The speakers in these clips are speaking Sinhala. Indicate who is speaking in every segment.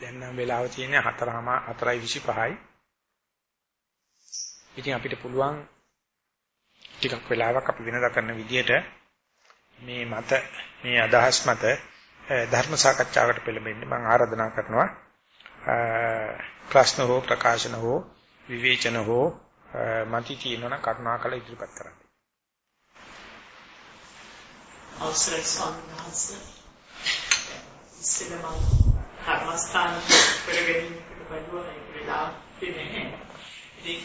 Speaker 1: දැන් නම් වෙලාව තියෙන්නේ 4:00ම 4:25යි. ඉතින් අපිට පුළුවන් ටිකක් වෙලාවක් අපි වෙනදා කරන විදිහට මේ මත මේ අදහස් මත ධර්ම සාකච්ඡාවකට පෙළඹෙන්න මම ආරාධනා කරනවා. ප්‍රශ්න හෝ ප්‍රකාශන හෝ විවේචන හෝ මති තියෙනවා නම් කරුණාකර ඉදිරිපත් කරන්න.
Speaker 2: අවසරයි ස්වාමීන් වහන්සේ. ඉස්සෙල්ලා මම කර්මස්ථාන කරගෙන බැලුවා ඒක වෙලා දෙන්නේ. ඉතින්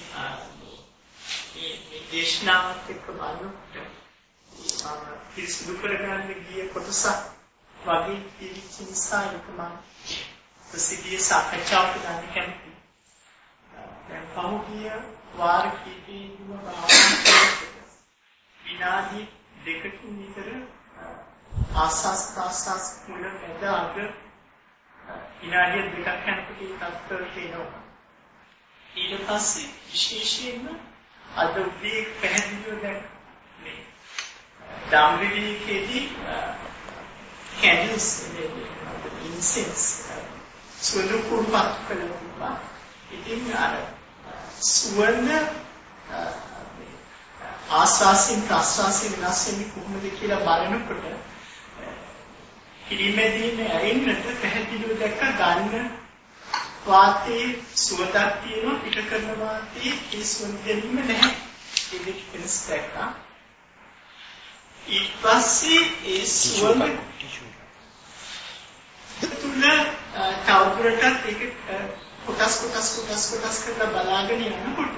Speaker 2: මේ දේශනාවත් එක්ක බලනකොට මම පිරිසිදු කරගන්න ගිය කොටසක් වගේ පිළිච්ච නිසා ඒක මම ප්‍රසිද්ධිය සාකච්ඡාවට ගන්න කැමතියි. දැන් පහුගිය වාර කීපෙකම විනාඩි දෙකකින් විතර ආස්වාස් ප්‍රාස්වාස් මුල මැද අග විනාඩි දෙකක් යනකොට ඒ තත්ත්වයට එනවා. ඊට පස්සේ විශේෂයෙන්ම අද උදේ පැහැදිලිව දැන් මේ ධම්රිකේදී කැන්ඩල්ස් ඉන්සෙන්ස් සුළුකුරුපත් කළා. ඉතින් අර සුවඳ ආස්වාසින් ප්‍රස්වාසින් වෙනස් වෙන්නේ කොහොමද කියලා බලනකොට පිළිමැදීම ඇරෙන්නට පැහැදිලිව දැක්ක ගන්න වාතයේ සුවඳක් තියෙනවා පිට කරන වාතයේ ඒ සුවඳ දැනීම නැහැ. ඒ දෙක වෙනස් දැක්කා. ඊට පස්සේ ඒ සුවඳ තුල තවදුරටත් ඒක කොටස් කොටස් කොටස් කොටස් කරලා බලාගෙන යනකොට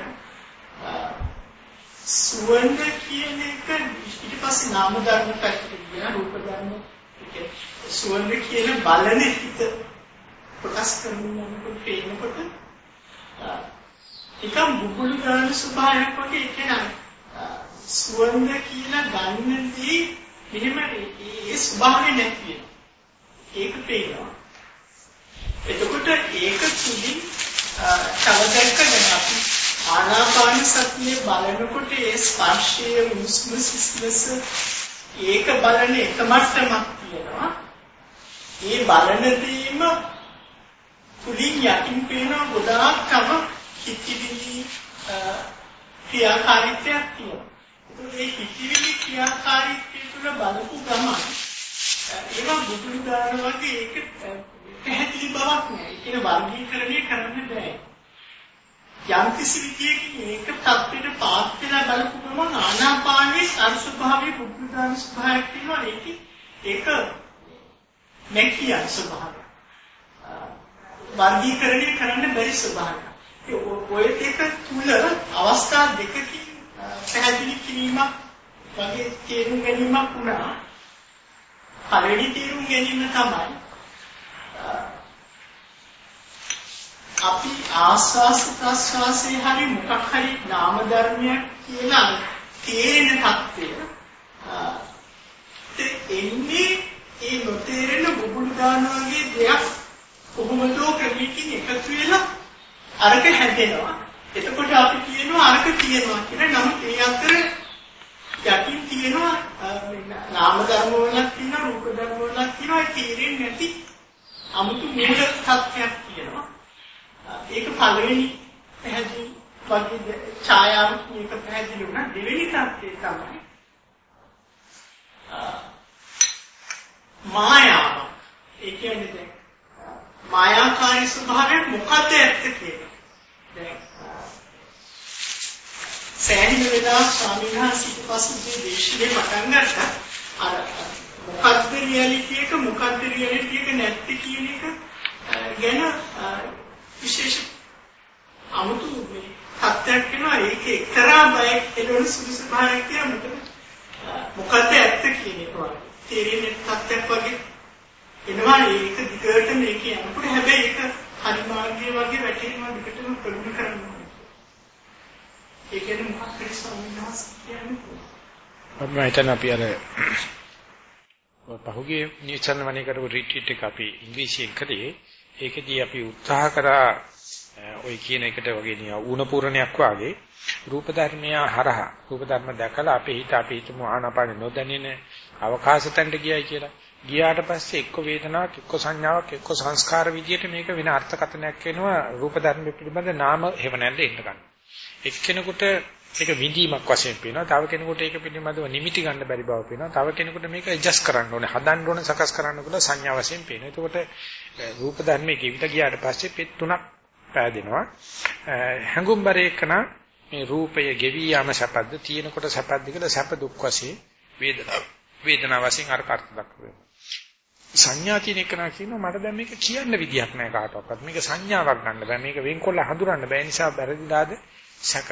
Speaker 2: සුවඳ කියන එක ඊට පස්සේ නාම ධර්ම පැත්තට ගියා රූප ධර්ම සුවඳ කියන බලන හිත කොටස් කරනකොට පේනකොට එකම් බුබුලු ගන්න ස්වභාවයක් වගේ ඒක නෑ සුවඳ කියලා ගන්නදී මෙහෙම ඒ ස්වභාවය නැති ඒක පේනවා. එතකොට ඒක තුලින් තවදැක්ක දැන් අපි ආනාපාන සතිය බලනකොට ඒ ස්පර්ශයේ උස්ම සිස්ලස ඒක බලන එක මට්ටමක් තියෙනවා. ඒ බලන දීම තුලින් යටින් පේන ගොඩාක් තම හිතිවිලි ක්‍රියාකාරීත්වයක් තියෙනවා. ඒ හිතිවිලි ක්‍රියාකාරීත්වය තුළ බලපු ගමන් ඒවා බුදුන් දාන වගේ ඒක පැහැදිලි බවක් නෑ. ඒක වර්ගීකරණය කරන්න බෑ. යම් කිසි විදියකින් ඒක තත්ත්වයට පාත් වෙලා බලපු ගමන් ආනාපානයේ අංශභාවයේ බුද්ධාන ස්වභාවයක් තියෙනවා. ඒක ඒක නැකිය ස්වභාවය වර්ගීකරණය කරන්න බැරි ස්වභාවය ඔය දෙක තුල අවස්ථා දෙකකින් පැහැදිලි කිරීමක් වගේ තේරුම් ගැනීමක් වුණා. පළවෙනි තේරුම් ගැනීම තමයි අපි ආස්වාස ප්‍රස්වාසයේ හරි මොකක් හරි නාම ධර්මයක් කියලා තේරෙන தත්ත්වය එන්නේ ඒ නොතේරෙන බුබුලු දාන වගේ දෙයක් කොහොමද ක්‍රමිකින් එකතු වෙලා අරක හැදෙනවා. එතකොට අපි කියනවා අරක තියෙනවා කියලා. නමුත් ඒ අතර යටින් තියෙනවා නාම ධර්ම වලක් තියෙනවා රූප ධර්ම වලක් තියෙනවා. ඒ තේරෙන්නේ නැති 아무තු මූල තත්ත්වයක් තියෙනවා. ඒක පළවෙනි පැහැදිලි වගේ ඡායාව මේක පැහැදිලි වුණා. දෙවෙනි තත්ත්වය තමයි මායාව. ඒ කියන්නේ දැන් මායාකාරී ස්වභාවය මොකද්ද ඇත්ත කියලා. දැන් සෑහෙන වෙලාවක් ස්වාමීන් වහන්සේ පස්සේ දේශනේ පටන් ගත්තා. අර මොකද්ද රියැලිටි එක මොකද්ද රියැලිටි එක නැත්තේ කියන එක ගැන විශේෂ. 아무තු මේ තත්ත්වයක් වෙනවා. ඒක එක්තරා බයක් එළවන සුදුසු භාවයක් කියලා මොකද මොකද්ද ඇත්ත කියන එක වගේ. තේරෙන්නේ තත්ත්වයක් වගේ. එනවා ඒක දිගට මේක යනකොට හැබැයි ඒක හරි මාර්ගයේ වගේ වැටෙනවා දිගටම ප්‍රගුණ කරනවා. ඒ කියන්නේ මොකක්ද සම්මාස කියන්නේ
Speaker 1: අපි හිතන අපි අර පහුගිය නිචන් වනේ කරපු රිට්‍රීට් එක අපි ඉංග්‍රීසියෙන් කළේ ඒකදී අපි උත්සාහ කරා ඔය කියන එකට වගේ නිය ඌණ පූර්ණයක් වාගේ රූප ධර්මය හරහා රූප ධර්ම දැකලා අපේ හිත අපි හිතමු ආනාපාන නොදැනෙන අවකාශතන්ට ගියයි කියලා. ගියාට පස්සේ එක්ක වේදනාවක් එක්ක සංඥාවක් එක්ක සංස්කාර විදියට මේක වෙන අර්ථකථනයක් වෙනවා රූප ධර්ම පිළිබඳ නාම හේවණල්ල එන්න ගන්න. එක්කෙනෙකුට ඒක විඳීමක් වශයෙන් පේනවා. තව කෙනෙකුට ඒක පිළිබඳව නිමිටි ගන්න බැරි බව පේනවා. තව කෙනෙකුට මේක ඇඩ්ජස්ට් කරන්න ඕනේ, හදන්න ඕනේ, සකස් කරන්න ඕනේ සංඥා වශයෙන් පේනවා. එතකොට රූප ධර්මයේ කිවිත ගියාට පස්සේ පෙත් තුනක් පෑදෙනවා. හැඟුම්බර එකන මේ රූපය ගෙවි යාම සැපද්ද තියෙනකොට සැපද්ද කියලා සැප දුක් වශයෙන් වේදනාව වේදනාව වශයෙන් අර කාර්ය දක්වනවා. සංඥා තියෙන එක නා කියනවා මට දැන් මේක කියන්න විදියක් නැහැ කාටවත්. මේක සංඥාවක් ගන්න බෑ. මේක වෙන්කොල්ල හඳුනන්න බෑ. නිසා බැරදිලාද සැක.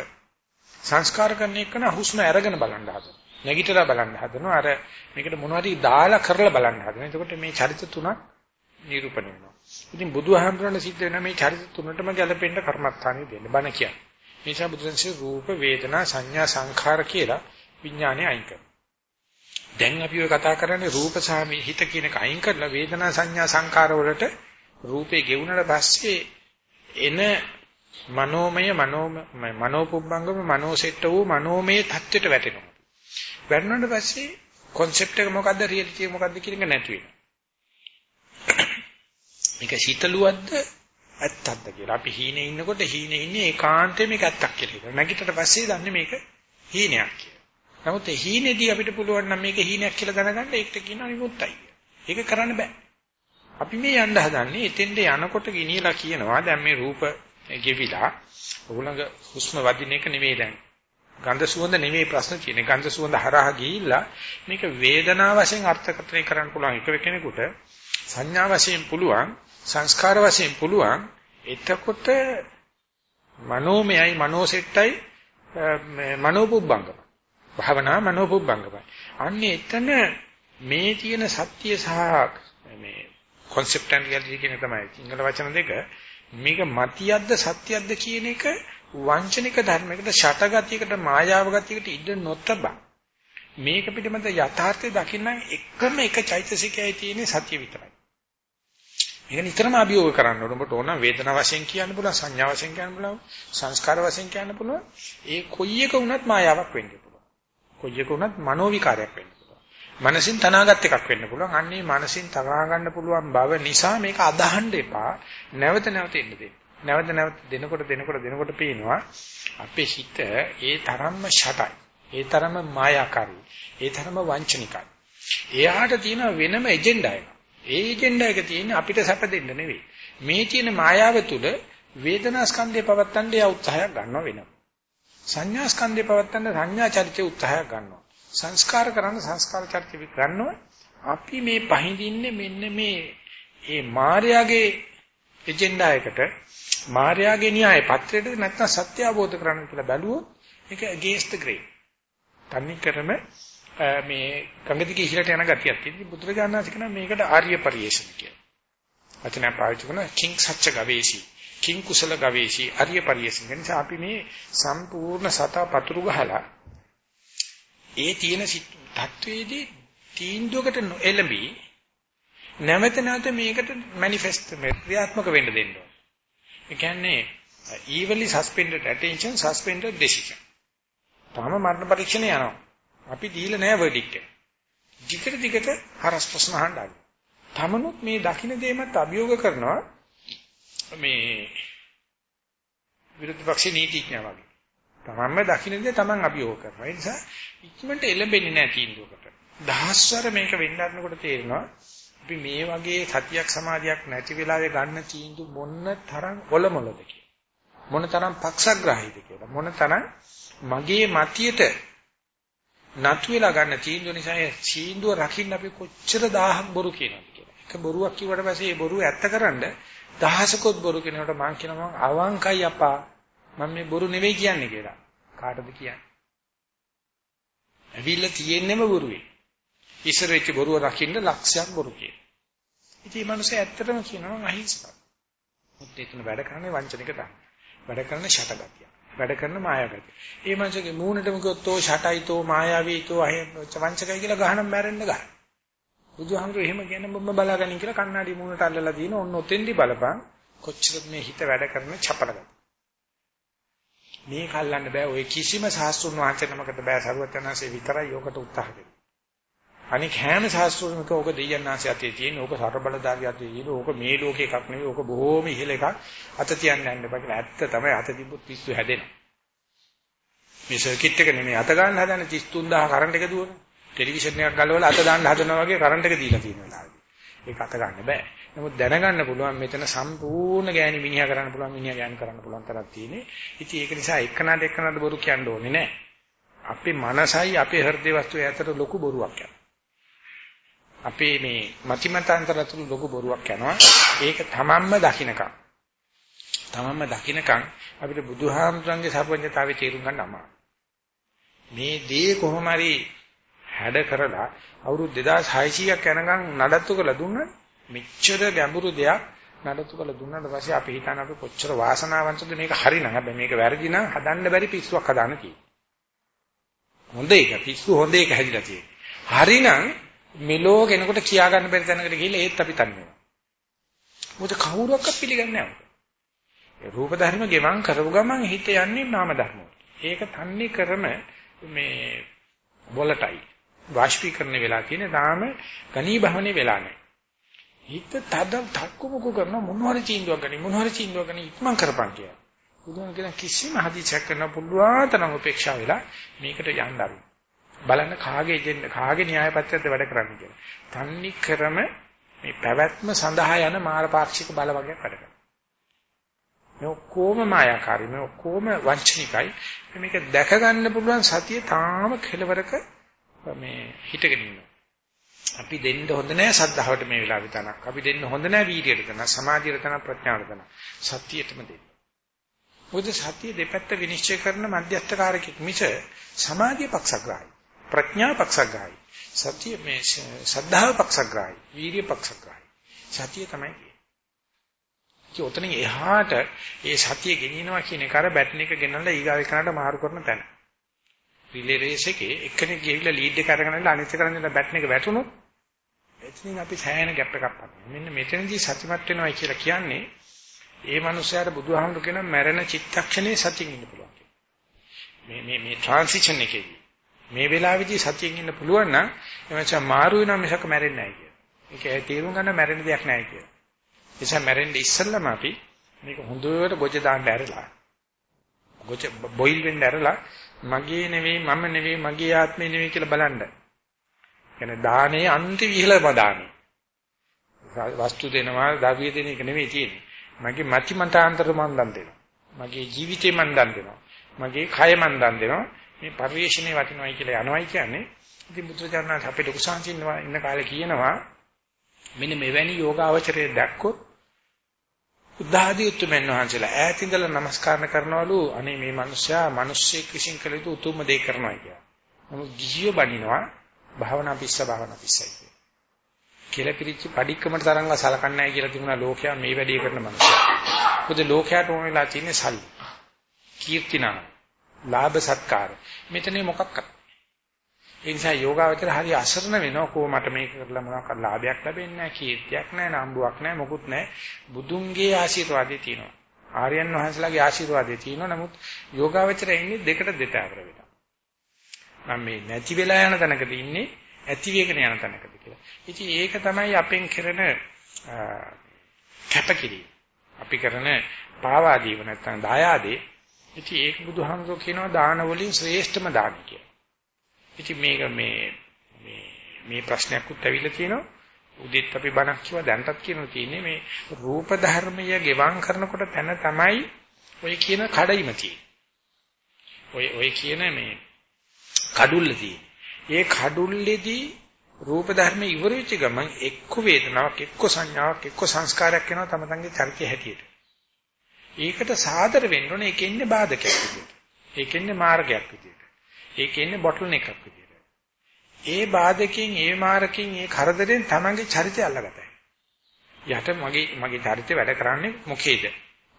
Speaker 1: සංස්කාර කරන එක නා හුස්ම අරගෙන බලන්න හදනවා. නැගිටලා බලන්න හදනවා. අර මේකට මොනවද දාලා කරලා බලන්න හදනවා. එතකොට මේ චරිත තුනක් නිරූපණය වෙනවා. ඉතින් බුදුහාමුදුරනේ සිද්ධ වෙන මේ චරිත තුනටම ගැලපෙන්න කර්මස්ථානෙ දෙන්න බණ කියන්නේ. මේ නිසා බුදුරජාණන්සේ රූප වේදනා සංඥා සංඛාර කියලා විඥානය අයින් කරනවා. දැන් අපි ඔය කතා කරන්නේ රූප සාමි හිත කියන එක අයින් කරලා වේදනා සංඥා සංකාර වලට රූපේ ගෙවුනට පස්සේ එන මනෝමය මනෝම මනෝපුබ්බංගම මනෝසෙට්ට වූ මනෝමය தත්වෙට වැටෙනවා. වැටුණාට පස්සේ concept එක මොකද්ද reality එක මොකද්ද කියන එක නැති වෙනවා. මේක සීතලුවද්ද ඇත්තක්ද කියලා. අපි හීනේ ඉන්නකොට හීනේ ඉන්නේ ඒකාන්තයෙන් මේක ඇත්තක් කියලා හිතනවා. නැගිටට පස්සේ දන්නේ මේක හීනයක් කියලා. නමුත් හීනේදී අපිට පුළුවන් නම් මේක හීනයක් කියලා දැනගන්න ඒකට කියනවා විමුක්තයි. ඒක කරන්න බෑ. අපි මේ යන්න හදන්නේ එතෙන්ට යනකොට ගිනියලා කියනවා දැන් මේ රූප ගෙවිලා උගලඟ හුස්ම වදින එක නෙවෙයි දැන්. ගන්ධ සුවඳ නෙවෙයි ප්‍රශ්න තියෙන්නේ. ගන්ධ සුවඳ හරහා ගිහිල්ලා මේක වේදනා වශයෙන් අර්ථකථනය කරන්න පුළුවන් එක කෙනෙකුට සංඥා වශයෙන් පුළුවන් සංස්කාර වශයෙන් පුළුවන් එතකොට මනෝමයයි මනෝසෙට්ටයි මනෝපුබ්බංගම භාවනා මනෝපුබ්බංගමයි. අන්නේ එතන මේ තියෙන සත්‍ය සහ මේ concept and reality කියන තමයි සිංහල වචන දෙක මේක මතියක්ද සත්‍යයක්ද කියන එක වංචනික ධර්මයකට ෂටගතියකට මායාව ගතියකට ඉඩ නොතබ මේක පිටිමත යථාර්ථය දකින්න එකම එක චෛතසිකයයි තියෙන්නේ සත්‍ය විතරයි. මේක නිතරම අභියෝග කරන්න ඕන. ඔබට ඕන වේදනා වශයෙන් කියන්න පුළුවන්, සංඥා වශයෙන් කියන්න පුළුවන්, සංස්කාර වශයෙන් කියන්න පුළුවන්. ඒ කොයි එක වුණත් මායාවක් වෙන්නේ. කොයි එක වුණත් මනෝ විකාරයක් වෙන්න පුළුවන්. මනසින් තනාගත් එකක් වෙන්න පුළුවන්. අන්නේ මනසින් තනා ගන්න පුළුවන් බව නිසා මේක අදහන්න එපා. නැවත නැවත එන්න දෙන්න. නැවත නැවත දෙනකොට දෙනකොට දෙනකොට පේනවා අපේ හිත ඒ තරම්ම ෂටයි. ඒ තරම්ම මායාකාරී. ඒ තරම්ම වංචනිකයි. එයාට තියෙන වෙනම එජෙන්ඩා එකක්. ඒ එජෙන්ඩා එක තියෙන්නේ අපිට සැප දෙන්න නෙවෙයි. මේ තියෙන මායාව තුළ වේදනා ස්කන්ධය පවත්තන්න යා උත්සාහයක් ගන්නව වෙනවා. සංඥා ස්කන්ධය පවත්තන්න සංඥා චරිතය උත්සාහයක් ගන්නවා. සංස්කාර කරන්න සංස්කාර චරිතය ගන්නවා. අපි මේ පහඳින්නේ මෙන්න මේ ඒ මායාවේ එජෙන්ඩා එකට මායාවේ න්‍යාය පත්‍රයට නැත්නම් සත්‍ය අවබෝධ කරගන්න කියලා බැලුවොත් ඒක against the grain. තන්නේ කරම මේ ගංගදිගේ ඉහළට යන ගතියක් තියෙනවා. බුදුරජාණන් වහන්සේ කියන මේකට ආර්ය පරිේශන කියලා. වචනය පාවිච්චි කරන කිං සත්‍ය ගවේෂී කිං කුසල ගවේෂී අරිය පරියසින් නිසා අපි මේ සම්පූර්ණ සතා පතුරු ගහලා ඒ තියෙන තත්වයේදී තීන්දුවකට එළඹී නැවත නැවත මේකට මැනිෆෙස්ට් ක්‍රියාත්මක වෙන්න දෙන්න ඕනේ. ඒ කියන්නේ evenly suspended attention suspended decision. තාම මරණ පරීක්ෂණේ යනවා. අපි දීලා නැහැ verdict එක. දිගට දිගට හරස් ප්‍රශ්න අහන්න. තමනුත් මේ දකින්න දෙයමත් අභියෝග කරනවා මේ විරුද්ධ පක්ෂ නීතිඥයා වගේ. තමන්ම දකින්නේ තමන් අභියෝග කරනවා. ඒ නිසා ඉක්මනට එළඹෙන්නේ නැහැ තීන්දුවකට. දහස්වර මේක වෙන්නන්නකොට තේරෙනවා අපි මේ වගේ සතියක් සමාධියක් නැති වෙලාවේ ගන්න තීන්දුව මොන තරම් ඔලොමලද මොන තරම් පක්ෂග්‍රාහීද කියලා. මොන තරම් මගේ මතියට නතු වෙලා ගන්න තීන්දුව නිසා ඒ තීන්දුව රකින්න අපි කොච්චර දහහක් බොරු කියනවද කියලා. එක බොරුවක් කිව්වට පස්සේ ඒ බොරුව ඇත්තකරනද දහසකොත් බොරු කෙනෙකුට මං කියනවා මං අවංකයි අපා මම මේ බොරු නෙවෙයි කියන්නේ කියලා. කාටද කියන්නේ? ඇවිල්ලා තියෙන්නේම බොරුවේ. ඉස්සර වෙච්ච බොරුව රකින්න ලක්ෂයක් බොරු කියන. ඉතින් මේ මිනිස්සේ ඇත්තටම කියනවා අහිංසක. මුත් එතන වැඩ කරන්නේ වංචනික තමයි. වැඩ කරන්නේ ෂටගතිය. වැඩ කරන මායාගතිය. ඒ මිනිස්සේ මූණටම කිව්වොත් තෝ ෂටයි තෝ මායාවී තෝ වංචකයි කියලා ගහනම් මැරෙන්න ගන්න. බුදුහාමුදුරුවෝ එහෙම කියන බඹ බලාගනින් කියලා කණ්ණාඩි මූණට අල්ලලා දින ඔන්න ඔතෙන්දි බලපන් කොච්චර මේ හිත වැඩ කරන චපලද මේ කල්ලන්න බෑ. ඔය කිසිම සාස්ත්‍රුන් වහන්සේ නමකට බෑ. සරුවචනාංශේ විතරයි යෝකට උත්සාහ දෙන්නේ අනික හැම ශාස්ත්‍රෝමක ඕක දෙයයන්ාසය අතේ තියෙන ඕක සර්බලදාරිය අතේ තියෙන ඕක මේ ලෝකේ එකක් නෙවෙයි ඕක බොහෝම ඉහළ එකක් අත තියන්න යන්න එපා කියලා ඇත්ත තමයි අත තිබ්බොත් පිස්සු හැදෙනවා. මේ සර්කිට් එක නෙමෙයි. අත ගන්න හදන 33000 කරන්ට් එක දුවන. ටෙලිවිෂන් එකක් ගලවලා අත දාන්න හදනවා වගේ කරන්ට් එක දීලා තියෙනවා ඒක අත ගන්න බෑ. නමුත් දැනගන්න පුළුවන් මෙතන සම්පූර්ණ ගෑණි මිනිහා කරන්න පුළුවන් මිනිහා ගෑණි කරන්න පුළුවන් තරක් තියෙන්නේ. ඉතින් ඒක නිසා එක්කනට එක්කනට බොරු කියන්න ඕනේ නෑ. අපේ මනසයි අපේ හෘද වස්තුවේ අතර ලොකු බොරුවක් යනවා. අපේ මේ මතිමතාන්තර අතර ලොකු බොරුවක් යනවා. ඒක තමන්ම දකින්නකම්. තමන්ම දකින්නකම් අපිට බුදුහාමුදුරන්ගේ සර්වඥතාවේ තේරුම් ගන්න අමාරුයි. මේ දේ කොහොම හරි හැඩ කරලා අවුරුදු 2600ක් යනකම් නඩත්තු කරලා දුන්නා මෙච්චර ගැඹුරු දෙයක් නඩත්තු කරලා දුන්නාට පස්සේ අපි හිතන අපි කොච්චර වාසනාවන්තද මේක හරිනම් හැබැයි මේක වැරදි නම් හදන්න බැරි පිස්සුවක් හදාන්න තියෙනවා. හොඳ එක පිස්සු හොඳ එක හැදිලා තියෙනවා. හරිනම් මෙලෝ කෙනෙකුට කියා ගන්න බැරි තැනකට ගිහිල්ලා ඒත් අපි තන්නේ. මොකද කවුරුවක්වත් පිළිගන්නේ නැහැ. රූප ධර්ම ගෙවම් කරපු ගමන් හිත යන්නේ නාම ධර්ම. ඒක තන්නේ කරම මේ වොලටයි. වාෂ්පීකරණය වෙලා තියෙන තාම ගණී භවනේ වෙලා නැහැ. හිත තද තක්කමුකු කරන මොනවාරි චීන්දුවක් ගනි මොනවාරි චීන්දුවක් ගනි ඉක්මන් කරපන් කියලා. බුදුන් කියන කිසිම හදිසියක් කරන්න පුළුවන් තරම් උපේක්ෂා වෙලා මේකට යන්න ආරි. බලන්න කාගේ දෙන්න කාගේ න්‍යාය පත්‍රයක්ද වැඩ කරන්නේ කියලා. තන්නි ක්‍රම මේ පැවැත්ම සඳහා යන මාරපාක්ෂික බල වගේ වැඩ කරනවා. මේ ඔක්කොම මායාකාරී මේ ඔක්කොම වංචනිකයි. මේක දැක ගන්න පුළුවන් සතිය තාම කෙලවරක මේ හිටගෙන ඉන්නවා. අපි දෙන්න හොඳ නැහැ සද්ධාවට මේ වෙලාවේ තනක්. අපි දෙන්න හොඳ නැහැ වීර්යයට තනක්, සමාධියට තනක්, ප්‍රඥාවට තනක්. සතියටම දෙන්න. මොකද සතිය දෙපැත්ත විනිශ්චය කරන මධ්‍යස්ථකාරකෙක් මිස සමාධිය පක්ෂග්‍රාහී. ප්‍රඥා පක්ෂග්‍රාහී. සතිය මේ සද්ධාව පක්ෂග්‍රාහී. වීර්ය පක්ෂග්‍රාහී. සතිය තමයි ඒ ඔතනින් එහාට ඒ සතිය ගෙනියනවා කියන එක අර බැටන් එක ගෙනල්ලා ඊගාව එකනට මාරු කරන තැන. රිලේ රේස් එකේ එක්කෙනෙක් ගිහිල්ලා ලීඩ් එක අරගෙන ඉන්න අනිත් එක කරන්නේ බැටන් එක වැටුණොත් එතනින් අපි සෑහෙන ગેප් එකක් පදිනවා. මෙන්න මෙතනදී සතිමත් වෙනවා කියලා කියන්නේ ඒ මනුස්සයාට බුදුහාමුදුරු කියන මැරෙන චිත්තක්ෂණේ සතියින් ඉන්න පුළුවන්. මේ මේ මේ ට්‍රාන්සිෂන් එකේදී මේ වෙලාවේදී සතියෙන් ඉන්න පුළුවන් නම් එමන්චා මාරු වෙනවා මිසක මැරෙන්නේ නැහැ කියන. ඒක තේරුම් ගන්න මැරෙන දෙයක් නැහැ කියන. ඒ නිසා මැරෙන්න ඉස්සෙල්ලම අපි මේක හොඳට ගොජ දාන්න ඇරලා ගොජ බොයිල් වෙන්න ඇරලා මගේ නෙවෙයි මම නෙවෙයි මගේ ආත්මේ නෙවෙයි කියලා බලන්න. කියන්නේ දානේ අන්ති විහිළම දානේ. වස්තු දෙනවා, ද්‍රව්‍ය දෙන එක නෙවෙයි තියෙන්නේ. මගේ මති මතාන්තර මන් දන් දෙනවා. මගේ ජීවිතේ මන් දන් දෙනවා. මගේ කය මන් දන් දෙනවා. මේ පරිශ්‍රණේ වටිනවයි කියලා යනවයි කියන්නේ. ඉතින් බුදුචානන් අපේ ලොකු සංසින්න ඉන්න කාලේ කියනවා මෙන්න මෙවැනි යෝගාවචරයේ දැක්කොත් උදාහදී උතුමන් වහන්සේලා ඈත ඉඳලා নমස්කාර කරනවලු අනේ මේ මිනිස්සයා මිනිස්සෙක් විසින් කළ යුතු උතුම්ම දේ කරනවා කියලා. නමුත් ගිහියෝ බණිනවා භාවනා පිස්ස භාවනා පිස්සයි කියලා. කියලා පිළිච්ච padikkaමට තරංගව සලකන්නේ නැහැ කියලා තිබුණා ලෝකයා මේ වැඩේ කරන මිනිස්සු. මොකද ලෝකයට ඕන වෙලා තියෙන්නේ සල්ලි. කීර්තිනා, ලාභ සත්කාර. මෙතන මොකක්ද? ඒ නිසා යෝගාවචර හරි අසරණ වෙනවා. කො මට මේක කරලා මොනවාක් ලාභයක් ලැබෙන්නේ නැහැ කීර්තියක් නැහැ නම්බුවක් නැහැ මොකුත් නැහැ. බුදුන්ගේ ආශිර්වාදේ තියෙනවා. ආර්යයන් වහන්සේලාගේ ආශිර්වාදේ තියෙනවා. නමුත් යෝගාවචරය ඉන්නේ දෙකට දෙතාවර වෙලා. මම මේ නැති වෙලා යන තැනකද ඉන්නේ? ඇති වේගන යන තැනකද කියලා. ඉතින් ඒක තමයි අපෙන් කරන කැපකිරීම. අපි කරන පාවා දීව නැත්නම් දායාදේ. ඉතින් ඒක බුදුහාමුදුරුවෝ කියනවා දාන වලින් ශ්‍රේෂ්ඨම දාන කියලා. ඉතින් මේක මේ මේ මේ ප්‍රශ්නයක් උත් ඇවිල්ලා තියෙනවා. උදෙත් අපි බණක් කිව්වා දැන්ටත් කියනවා තියෙන්නේ මේ රූප ධර්මය ගෙවම් කරනකොට තැන තමයි ඔය කියන කඩයිම ඔය ඔය කියන මේ කඩුල්ල ඒ කඩුල්ලේදී රූප ධර්ම ඉවර වෙච්ච ගමන් එක්ක වේදනාවක් එක්ක සංඥාවක් එක්ක සංස්කාරයක් එනවා තම තමන්ගේ චරිතය හැටියට. ඒකට සාදර වෙන්න ඕනේ ඒකෙන්නේ බාධකයක් විදියට. ඒකෙන්නේ මාර්ගයක් විදියට. ඒක ඉන්නේ බොටල් එකක් විදියට. ඒ බාධකෙන්, ඒ මාරකින්, ඒ කරදරෙන් තමන්ගේ චරිතය අල්ලගතයි. යට මගේ මගේ චරිතය වැඩ කරන්නේ මොකේද?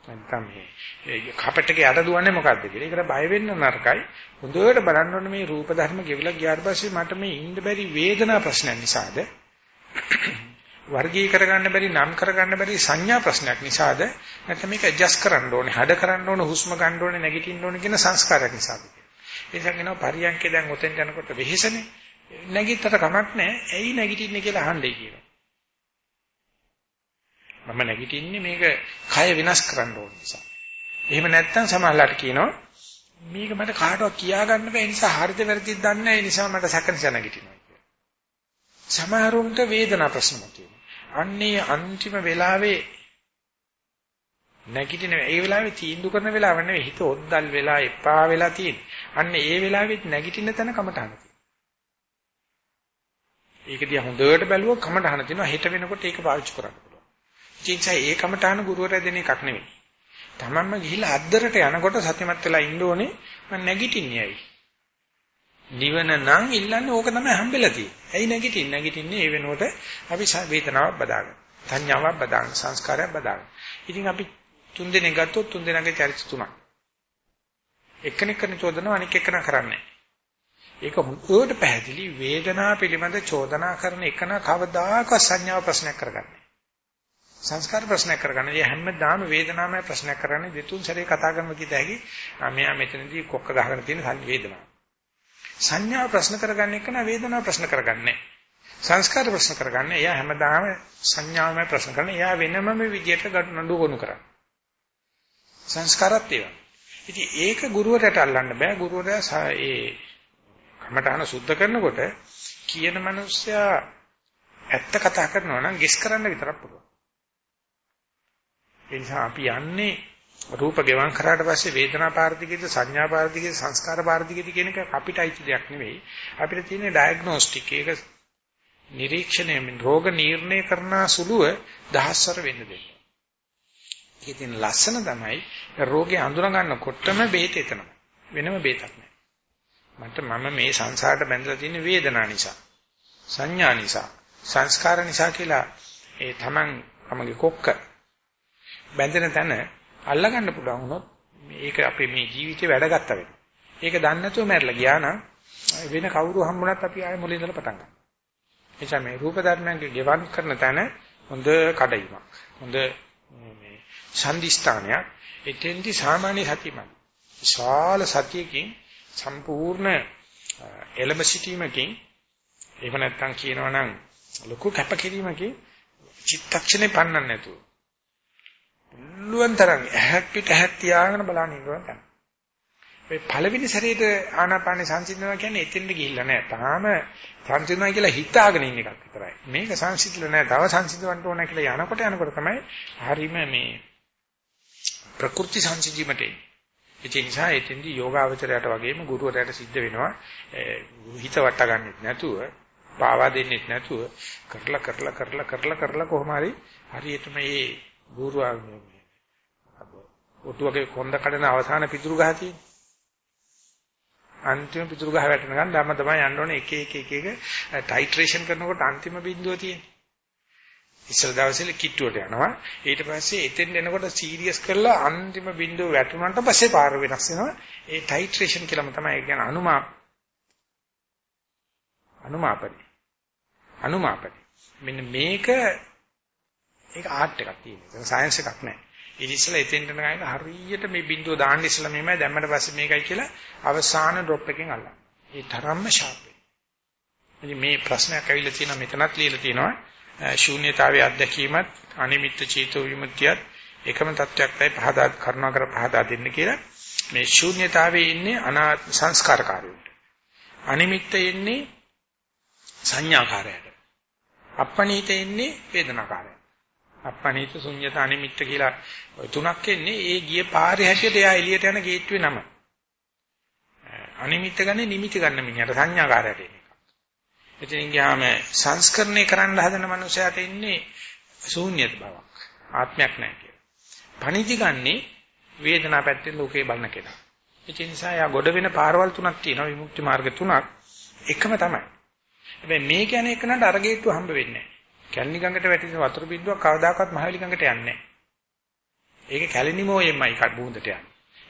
Speaker 1: නැත්නම් මේ කපට් එකේ යට දුවන්නේ මොකද්ද කියලා. ඒකට බය වෙන්න නරකයි. හොඳට බලන්න ඕනේ මේ රූප ධර්ම ගෙවිලා ගියාට පස්සේ මට මේ ඉන්න බැරි වේදනා ප්‍රශ්නයක් නිසාද වර්ගී කරගන්න බැරි නම් කරගන්න බැරි සංඥා ප්‍රශ්නයක් නිසාද නැත්නම් මේක ඇඩ්ජස්ට් කරන්න ඕනේ, හද කරන්න ඕනේ, හුස්ම ගන්න ඕනේ, නැගිටින්න ඕනේ කියන සංස්කාරයක් නිසාද? ඒ නිසා කියනවා පරියන්කේ දැන් ඔතෙන් යනකොට වෙහෙසනේ. නැගිටතර කමක් නැහැ. ඇයි නැගිටින්නේ කියලා අහන්නේ කියනවා. මම නැගිටින්නේ මේක කය විනාශ කරන්න ඕන නිසා. එහෙම නැත්නම් සමහරලාට කියනවා මේක මට කාටවත් කියා ගන්න බැහැ නිසා හරිද වැරදිද දන්නේ නැහැ. ඒ නිසා මට සැකනිස නැගිටිනවා කියලා. සමහරුන්ට වේදනා ප්‍රශ්න තියෙනවා. අන්නේ අන්තිම වෙලාවේ නැගිටින ඒ වෙලාවේ තීන්දුව කරන වෙලාව නෙවෙයි හිත ඔද්දල් වෙලා එපා වෙලා තියෙන්නේ. අන්න ඒ වෙලාවෙත් නැගිටින තැන කමටහන ඒක දිහා හොඳට බැලුවොත් කමටහන තියෙනවා හිත වෙනකොට ඒක පාවිච්චි කරන්න පුළුවන්. ඉතින් ඒ කමටහන ගුරුවරයා දෙන එකක් නෙවෙයි. තමන්ම ගිහිල්ලා අද්දරට යනකොට සත්‍යමත් වෙලා ඉන්න ඕනේ මම නැගිටින්නේ ඇයි? නිවන නම් ඉල්ලන්නේ ඕක තමයි හම්බෙලා තියෙන්නේ. ඇයි නැගිටින්නේ? නැගිටින්නේ ඒ වෙනුවට අපි වේදනාවක් බදාගන්න. සංඥාවක් බදාගන්න, සංස්කාරයක් බදාගන්න. ඉතින් අපි තුන් දෙනෙක් ගත්තොත් තුන් දෙනාගේ චරිත තුනක්. එක්කෙනෙක් කරන චෝදනාව අනික් එක්කෙනා කරන්නේ ඒක හොඳට පැහැදිලි වේදනාව පිළිබඳ චෝදනා කරන එකන කවදාකවත් සංඥාව ප්‍රශ්නයක් කරගන්නේ. සංස්කාර ප්‍රශ්නයක් කරගන්නේ. ඒ හැමදාම වේදනාවමයි ප්‍රශ්නයක් කරන්නේ. දෙතුන් සැරේ කතා කරන කිත හැකි මෙයා මෙතනදී කොක්ක ගහගෙන තියෙන වේදනාව. සංඥාව ප්‍රශ්න කරගන්න එක නා වේදනාව ප්‍රශ්න කරගන්නේ. සංස්කාර ප්‍රශ්න කරගන්නේ. එයා හැමදාම සංඥාවමයි ප්‍රශ්න කරන්නේ. එයා වෙනමම විදියට නඩු ගොනු කරන්නේ. සංස්කාරات ඒවා. ඉතින් ඒක ගුරුවරයාට අල්ලන්න බෑ. ගුරුවරයා ඒ කමඨාන සුද්ධ කරනකොට කියන මනුස්සයා ඇත්ත කතා කරනවා නම් ගෙස් කරන්න විතරක් පුළුවන්. ඒ නිසා අපි යන්නේ රූප ගෙවම් කරාට පස්සේ වේදනා පාර්ථිකයේද සංඥා පාර්ථිකයේද සංස්කාර පාර්ථිකයේද කියන එක අපිට අයිති දෙයක් නෙවෙයි. අපිට තියෙන ඩයග්නොස්ටික් ඒක නිරීක්ෂණය රෝග නිర్ణය කරන සුළුව දහස්වර වෙන්න දෙන්න. ඒකේ තියෙන ලස්සන තමයි රෝගේ අඳුර ගන්නකොටම බේත එතනම. වෙනම බේතක් නැහැ. මට මම මේ සංසාරට බැඳලා තියෙන වේදනාව නිසා, සංඥා නිසා, සංස්කාර නිසා කියලා ඒ Taman තමගේ කොක්ක බැඳෙන තැන අල්ලගන්න පුළුවන් වුණොත් මේක අපේ මේ ජීවිතේ වැඩගත්ත වෙනවා. ඒක දන්නේ නැතුව මැරලා ගියා නම් වෙන කවුරු හම්බුණත් අපි ආයෙ මුලින් ඉඳලා පටන් ගන්නවා. එනිසා මේ රූප ධර්මයන්ගේ ගෙවන් කරන තැන හොඳ කඩයිමක්. හොඳ සම්දිස්ථානයක් එතෙන්දි සාමාන්‍ය සතියමයි. විශාල සතියකින් සම්පූර්ණ එළඹ සිටීමකින් එහෙම නැත්නම් කියනවා නම් ලොකු කැපකිරීමකින් චිත්තක්ෂණේ පන්නන්න නැතුව. ලුවන් තරම් ඇහක් පිට ඇහක් තියාගෙන බලන්න ඉන්නවා තමයි. මේ පළවෙනි සැරේට ආනාපාන සංසිඳනවා කියන්නේ එතෙන්ද ගිහිල්ලා නැහැ. තාම සංසිඳනවා කියලා හිතාගෙන ඉන්න එකක් විතරයි. මේක සංසිඳලා නැහැ. තව සංසිඳවන්න ඕන කියලා යනකොට යනකොට තමයි හරීම මේ ප්‍රකෘති සංසිඳීමට එන්නේ. ඒ නිසා එතෙන්දී යෝගාවචරයට වගේම ගුරුවරයාට සිද්ධ වෙනවා හිත වට ගන්නෙත් නැතුව, පාවා දෙන්නෙත් නැතුව කරලා කරලා කරලා කරලා කරලා කොහොම හරි හරියට මේ ගුරුවා ඔටුවගේ කොන්ද කඩන අවසාන පිටුරු ගහ තියෙන්නේ. අන්තිම පිටුරු ගහ වැටෙන ගමන් ධර්ම තමයි යන්න ඕනේ එක එක එක එක ටයිට්‍රේෂන් කරනකොට අන්තිම බිඳුව තියෙන්නේ. ඉස්සර දවසේ කිට්ටුවට යනවා. ඊට පස්සේ එතෙන් එනකොට සීරියස් කරලා අන්තිම බිඳුව වැටුණාට පස්සේ පාර වෙනස් වෙනවා. ඒ ටයිට්‍රේෂන් කියලාම තමයි කියන්නේ අනුමා අනුමාපනි. අනුමාපනි. මෙන්න මේක ඒක ආර්ට් එකක් තියෙනවා. ඒක සයන්ස් එකක් නෑ. ඊට ඉස්සෙල්ලා එතෙන්ට නගන හරියට මේ බිඳුව දාන්න ඉස්සෙල්ලා මෙහෙමයි දැම්මට පස්සේ මේකයි කියලා අවසාන ඩ්‍රොප් එකෙන් අල්ලන්න. ඒ තරම්ම ෂාප් වෙනවා. මේ ප්‍රශ්නයක් ඇවිල්ලා තියෙනවා මෙතනත් ලියලා තියෙනවා. ශූන්‍යතාවයේ අත්දැකීමත් අනිමිත්ත චේතෝ විමුක්තියත් එකම තත්වයක්යි පහදා කරුණා කර පහදා දෙන්න කියලා මේ ශූන්‍යතාවයේ ඉන්නේ අනා සංස්කාරකාරයට. අනිමිත්ත ඉන්නේ සංඥාකාරයට. අප්පනීත ඉන්නේ වේදනාකාරයට. අප්පනීත ශුන්‍යත අනිමිත්ත කියලා තුනක් එන්නේ ඒ ගිය පාරේ හැටියට එයා එළියට යන ගේට්ටුවේ නම. අනිමිත්ත ගන්නේ නිමිති ගන්න මිනිහට සංඥාකාරයට එතනින් ගියාම සංස්කරණය කරන්න හදන මනුස්සයාට ඉන්නේ ශූන්‍යත බවක්. ආත්මයක් නැහැ කියලා. පණිදි ගන්නේ වේදනාව පැත්තෙන් ලෝකේ බලන කෙනා. ඒ නිසා යා ගොඩ වෙන පාරවල් තුනක් තියෙනවා විමුක්ති මාර්ග තුනක්. එකම තමයි. හැබැයි මේ කියන්නේ එකනට අරගේට්ටුව හම්බ වෙන්නේ නැහැ. කැලණි ගඟට වැටෙන වතුර බින්දුවක් කවදාකවත් මහවැලි ගඟට යන්නේ නැහැ. ඒක කැලණි මොයෙන්මයි බුඳට යන්නේ.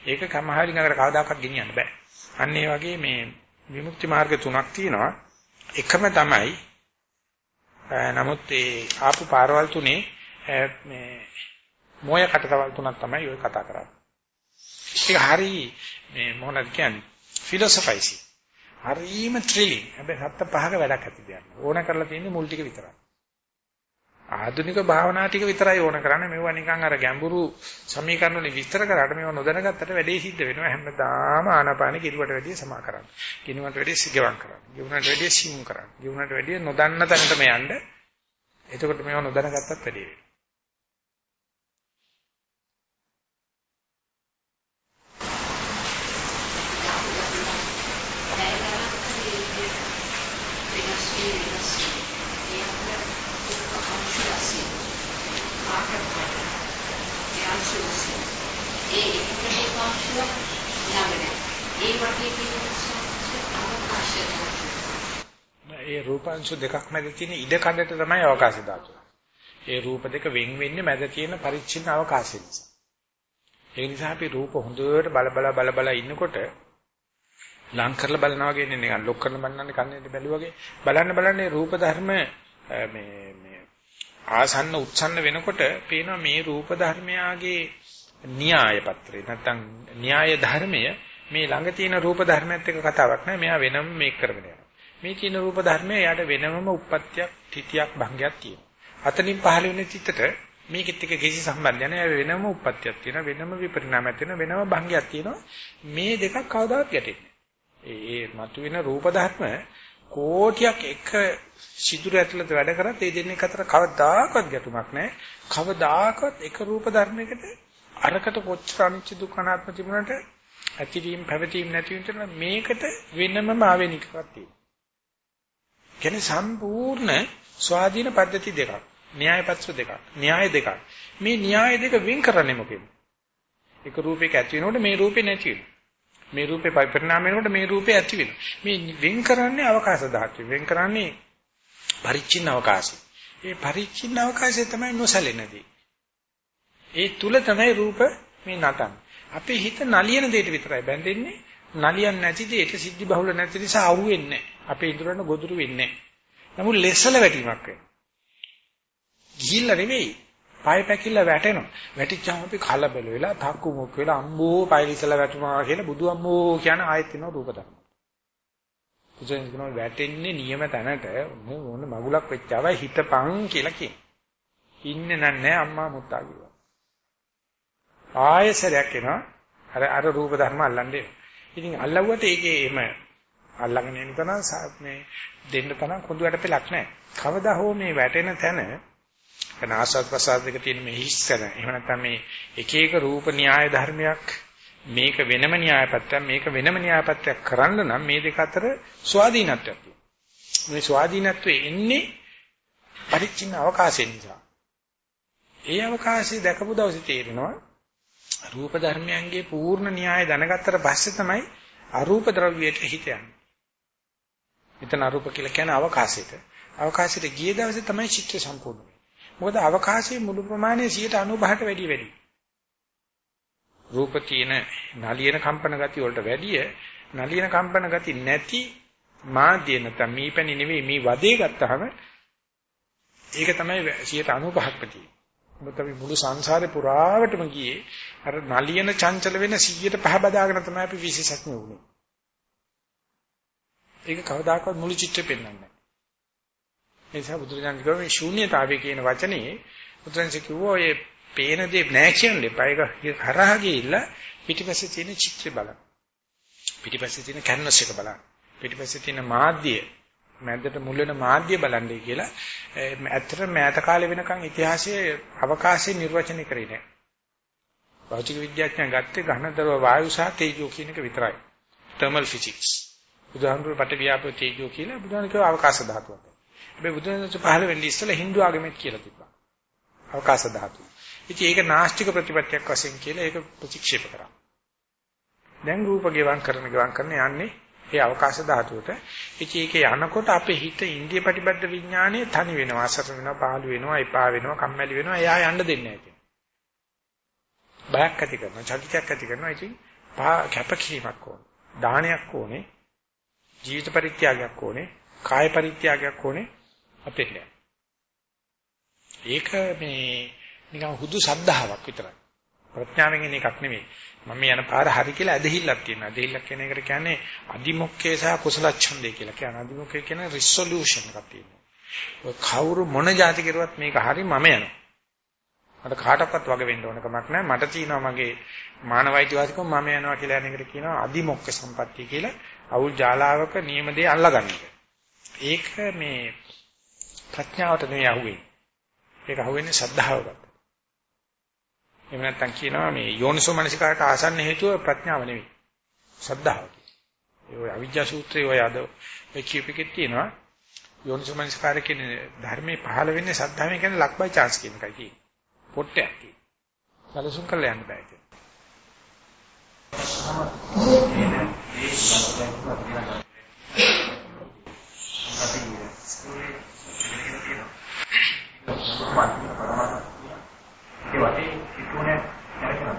Speaker 1: ඒක මහවැලි ගඟට කවදාකවත් ගෙනියන්න බෑ. අන්න ඒ වගේ මේ විමුක්ති මාර්ග තුනක් තියෙනවා. එකම තමයි නමුත් ඒ ආපු පාරවල් තුනේ මේ මොය කටතවල් තුනක් තමයි ඔය කතා කරන්නේ. ඒක හරි මේ මොනවද කියන්නේ ෆිලොසොෆයිසි. හරිම ත්‍රිලින්. හැබැයි සත්ත පහක වැඩක් ඇති දෙයක්. ඕන කරලා තියෙන්නේ මුල් ටික විතරයි. ආධුනික භාවනා ටික විතරයි ඕන කරන්නේ. මේවා නිකන් අර ගැඹුරු සමීකරණ වලින් විස්තර කරාට මේවා නොදැනගත්තට වැඩේ සිද්ධ වෙනවා. හැමදාම ආනාපාන කිරුවට වැඩිය සමා කරන්න. කිනුවට වැඩිය සිගවන් කරන්න. ගිවුනට වැඩිය සිමු කරන්න. ගිවුනට වැඩිය නොදන්න තැනටම යන්න. එතකොට මේවා නොදැනගත්තත් වැඩේ වෙනවා.
Speaker 3: ඒ එකට ඒකාංශය ළඟ ඒ වගේ
Speaker 1: ඒ රූපාංශ දෙකක් මැද තියෙන ඉඩ කඩට තමයි අවකාශ ධාතුව. ඒ රූප දෙක වෙන් වෙන්නේ මැද තියෙන පරිච්ඡින්න අවකාශය නිසා. ඒ නිසා අපි රූප හොඳට බල බල බල බල ඉන්නකොට ලං කරලා බලනවා කියන්නේ නිකන් ලොක් කරන බන්නන්නේ කන්නේට බැලුවා වගේ. බලන්න බලන්නේ රූප ධර්ම මේ මේ ආසන්න උත්සන්න වෙනකොට පේනවා මේ රූප ධර්මයාගේ න්‍යාය පත්‍රේ නැත්තම් න්‍යාය ධර්මය මේ ළඟ තියෙන රූප ධර්මයත් එක්ක කතාවක් නෑ. මෙයා වෙනම මේක කරගෙන යනවා. මේ තියෙන රූප ධර්මය යාට වෙනමම උප්පත්තියක් තිතියක් භංගයක් තියෙනවා අතනින් පහළ වෙන චිත්තට මේකෙත් එක්ක කිසි සම්බන්ධයක් නෑ වෙනම උප්පත්තියක් තියෙනවා වෙනම විපරිණාමයක් තියෙනවා වෙනම භංගයක් තියෙනවා මේ දෙකක් කවදාවත් ගැටෙන්නේ ඒ ඒ මතුවෙන රූප ධර්ම කෝටියක් එක සිදුර ඇතුළත වැඩ කරත් ඒ දෙන්නේ අතර කවදාකවත් ගැටුමක් නැහැ. කවදාකවත් එක රූප ධර්මයකට අරකට කොච්චර අනිච්ච දුක්ඛ අනාත්ම තිබුණාට ඇතිවීම පැවතීම නැතිවීම මේකට වෙනමම ආවෙනිකක් තියෙනවා. කියන්නේ සම්පූර්ණ ස්වාධීන පද්ධති දෙකක්. න්‍යාය පත්‍ර දෙකක්. න්‍යාය දෙකක්. මේ න්‍යාය දෙක වෙන් කරන්නේ මොකෙන්ද? එක රූපයක ඇති වෙනකොට මේ රූපේ නැති වෙනවා. මේ රූපේ පරිණාම වෙනකොට මේ රූපේ ඇති වෙනවා. මේ වෙන් කරන්නේ අවකාශ ධාතුව. වෙන් කරන්නේ පරිච්ඡින්න අවකාශය. ඒ පරිච්ඡින්න අවකාශය තමයි නොසැලෙනදී. ඒ තුල තමයි රූප මේ නටන. අපේ හිත නලියන දෙයට විතරයි බැඳෙන්නේ. නලියන් නැති දෙයට සිද්ධි බහුල නැති නිසා අහුවෙන්නේ නැහැ. අපේ ඉදරන ගොදුරු වෙන්නේ නැහැ. නමුත් ලෙස්සල වැටීමක් වෙනවා. ගිහිල්ලා නෙවෙයි. පය පැකිල්ල වැටෙනවා. වැටිච්චාම අපි කලබල වෙලා තක්කු මොක් වෙලා අම්බෝ පය ඉසලා වැටුණා කියලා බුදු අම්බෝ කියන ආයෙත් වෙනවා රූප ධර්ම. කුසෙන් කියනවා වැටෙන්නේ නියම තැනට මොන මගුලක් වෙච්චාවයි හිතපන් කියලා කියනවා. ඉන්නේ නැහැ අම්මා මුත්තා කිව්වා. ආයෙසරයක් එනවා අර අර රූප ධර්ම අල්ලන්නේ. ඉතින් අල්ලුවට ඒකේ එම අල්ලගෙන යන තන මේ දෙන්න තන කොඳුයට පෙලක් නැහැ. කවදා හෝ මේ වැටෙන තැන කන ආස්වාද ප්‍රසාද දෙක තියෙන මේ හිස්සන. එහෙම නැත්නම් මේ එක එක රූප න්‍යාය ධර්මයක් මේක වෙනම න්‍යායපත්‍යක් මේක වෙනම න්‍යායපත්‍යක් කරන්න නම් මේ දෙක අතර ස්වාධීනත්වයක් තියෙනවා. මේ ස්වාධීනත්වයේ එන්නේ පරිච්ඡින්න අවකාශයෙන් නිසා. ඒ අවකාශය දැකපු දවසේ තේරෙනවා රූප ධර්මයන්ගේ පූර්ණ න්‍යාය දැනගත්තට පස්සේ තමයි අරූප ද්‍රව්‍යයට හිත යන්නේ. මෙතන අරූප කියලා කියන්නේ අවකාශයට. අවකාශයට ගිය දවසේ තමයි චිත්‍ර සම්පූර්ණ වෙන්නේ. මොකද අවකාශයේ මුළු ප්‍රමාණය 95ට වැඩි වැඩි. රූප තියෙන නලියන කම්පන ගතිය වලට වැඩිය නලියන කම්පන ගති නැති මාධ්‍ය නැත්නම් මීපැණි නෙවෙයි මේ වදේ ගත්තාම ඒක තමයි 95ක්ම තියෙන්නේ. මොකද අපි මුළු සංසාරේ පුරාවටම ගියේ අර නලියන චංචල වෙන 105 බදාගෙන තමයි අපි විශේෂඥ වුනේ. ඒක කවදාකවත් මුළු චිත්‍රෙ පෙන්වන්නේ නැහැ. ඒ නිසා බුදුරජාණන් කිව්වා මේ ශූන්‍යතාවය කියන වචනේ බුදුරජාණන් කිව්වා ඔය පේන දේ නැහැ කියන්නේ එපා. ඒක හරහා ගිහිල්ලා පිටිපස්සේ තියෙන චිත්‍රය බලන්න. පිටිපස්සේ තියෙන කැන්වස් එක බලන්න. පිටිපස්සේ තියෙන මාධ්‍ය මැදට මුල් වෙන මාධ්‍ය බලන්නේ කියලා ඇත්තට මෑත කාලේ වෙනකන් ඉතිහාසයේ අවකාශය නිර්වචනය කරේ නැහැ. භෞතික විද්‍යාඥයන් ගත්තේ ඝනදරව වායු සහ තේජෝ කියන එක විතරයි. thermal physics. බුදුහාමුදුරු පට වියාපෝ තේජෝ කියලා බුදුහාමුදුරු කියව අවකාශ ධාතුවක්. හැබැයි බුදුහාමුදුරු පහළ වෙන්නේ ඉස්සෙල්ලා Hindu ආගමෙත් කියලා තිබ්බා. අවකාශ ධාතුව. ඉතින් ඒක නාස්තික ප්‍රතිපත්තියක් වශයෙන් කියලා ඒක ප්‍රතික්ෂේප කරා. දැන් රූප ගෙවම් කරන ගෙවම් කරන යන්නේ ඒ අවකාශ ධාතුවට. ඉතින් ඒකේ යනකොට අපේ හිත ඉන්දිය ප්‍රතිබද්ධ විඥානයේ තනි වෙනවා, අසර වෙනවා, පාළු වෙනවා, එපා වෙනවා, කම්මැලි වෙනවා. එයා යන්න දෙන්නේ නැහැ බයක් ඇති කරනවා, චකිතයක් ඇති කරනවා. ඉතින් කැපකිරීමක් ඕනේ. දානයක් ඕනේ. ජීවිත පරිත්‍යාගයක් ඕනේ. කාය පරිත්‍යාගයක් ඕනේ. අපේ ඒක මේ නිකන් හුදු සද්ධාාවක් විතරයි. ප්‍රඥාවෙන් එන එකක් නෙමෙයි. මම යන පාර හරි කියලා ඇදහිල්ලක් තියෙනවා. ඇදහිල්ලක් කියන එකට කියන්නේ අදිමොක්කේ සහ කුසල ඡන්දේ කියලා කියන්නේ. අදිමොක්කේ කියන්නේ රිසොලූෂන් එකක් තියෙනවා. ඔය කවුරු මොන જાති කරුවත් මේක හරි මම යනවා. මට කාටවත් වග වෙන්න ඕන කමක් නැහැ. මට තියෙනවා මගේ මානවයිතිවාසිකම මම යනවා කියලා යන එකට කියනවා අදිමොක්ක සම්පත්තිය කියලා. අවුල් ජාලාවක නියම දේ අල්ලගන්න එක. ඒක මේ ප්‍රඥාවට නෙවෙයි අහුවෙන්නේ. ඒක අහුවෙන්නේ ශ්‍රද්ධාවකට. එහෙම නැත්නම් කියනවා මේ යෝනිසෝ මනසිකාරට ආසන්න හේතුව ප්‍රඥාව නෙවෙයි. ශ්‍රද්ධාව. ඒ ඔය අවිජ්ජා සූත්‍රයේ ඔය අද ඒ කීපකෙත් තියෙනවා යෝනිසෝ මනසිකාර කියන ධර්මයේ පහළ වෙන්නේ ශ්‍රද්ධාවෙන් කියන්නේ ලක් බයි chance කියන එකයි තියෙන්නේ. පොට්ටයක් තියෙන්නේ. සැලසුම් කරලා යන්න බෑ ඒක.
Speaker 4: ඒ වගේ සිතුනේ නැරකනවා.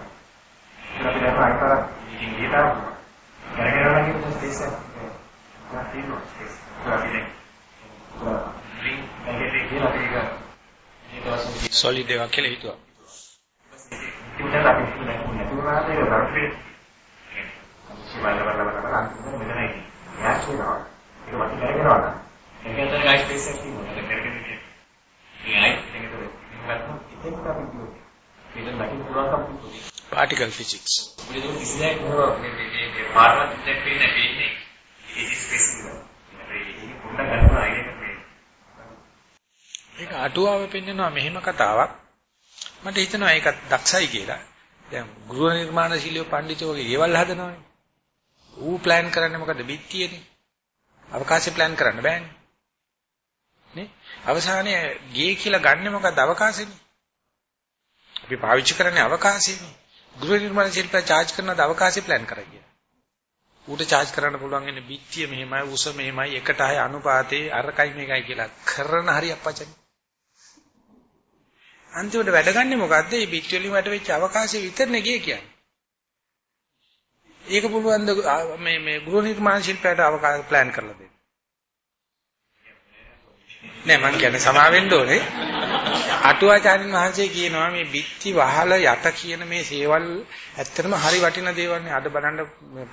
Speaker 4: ඒක අපි දැන් අයිතර ඉතින් ගියතර නැරකනවා කියන ස්පේස් එක. ඒක තියෙනවා ස්පේස්. ඒක අපි දැන් ඩ්‍රින්ක් නැගෙන්නේ කියලා ඒක ඊට පස්සේ
Speaker 1: සොලිඩ් එකක් කියලා හිතුවා.
Speaker 4: ඉතින් අපි කියන්නේ නැතුණාද ඒක රටේ. සිවල්ල වල වල වල අන්තිමට මෙතන ඉන්නේ. යාස් වෙනවා. ඒක වටි නැරකනවා. ඒක ඇත්තට ගයිස් ස්පේස් එකක් තියෙනවා. ඒක නැරකෙන්නේ. ඒ අයිත් එකේ තමයි. ඉතින් අපි කියනවා ඒක නැති පුළුවන්කම් තිබුණේ.
Speaker 1: particle physics.
Speaker 4: ඒක ඉස්ලෑක් නෝ මේ මේ මේ පාර්ලිමේන්තු දෙක වෙන්නේ වෙන්නේ ඒ ස්පේස් එක. ඒක පොඩ්ඩක් ගන්නවා ඒක මේ.
Speaker 1: ඒක අටුවාවේ පෙන්නනවා මෙහෙම කතාවක්. මට හිතෙනවා ඒකත් දක්ෂයි කියලා. දැන් ගෘහ නිර්මාණ ශිල්ප පඬිතුෝ වගේ ගෙවල් හදනවානේ. ඌ plan කරන්නේ මොකද? බිත්තියනේ. අවකාශය plan කරන්න බෑනේ. නේ? අවසානයේ ගේ කියලා ගන්නෙ මොකද? අවකාශෙනේ. අපි පාවිච්චි කරන්නේ අවකාශයනේ. ගෘහ නිර්මාණ ශිල්ප charge කරනද අවකාශය plan කරා කියලා. ඌට charge කරන්න පුළුවන් ඉන්නේ බිත්තිය මෙහෙමයි, උස මෙහෙමයි, එකට හය අනුපාතේ අරකයි මේකයි කියලා කරන හරි අපචන. අන්තිමට වැඩ ගන්නෙ මොකද්ද? මේ බිත්ති වලින් වැඩ වෙච්ච අවකාශය විතරනේ ගියේ කියන්නේ. ඒක පුළුවන් ද මේ මේ ගෘහ නිර්මාණ ශිල්පයට අවකාශ plan කරලා දෙන්න. නෑ මං කියන්නේ සමාවෙන්න ඕනේ. අටුවාචාරින් වහන්සේ කියනවා මේ බිත්ති වහල යට කියන මේ සේවල් ඇත්තටම හරි වටින දේවල් නේ. අද බලන්න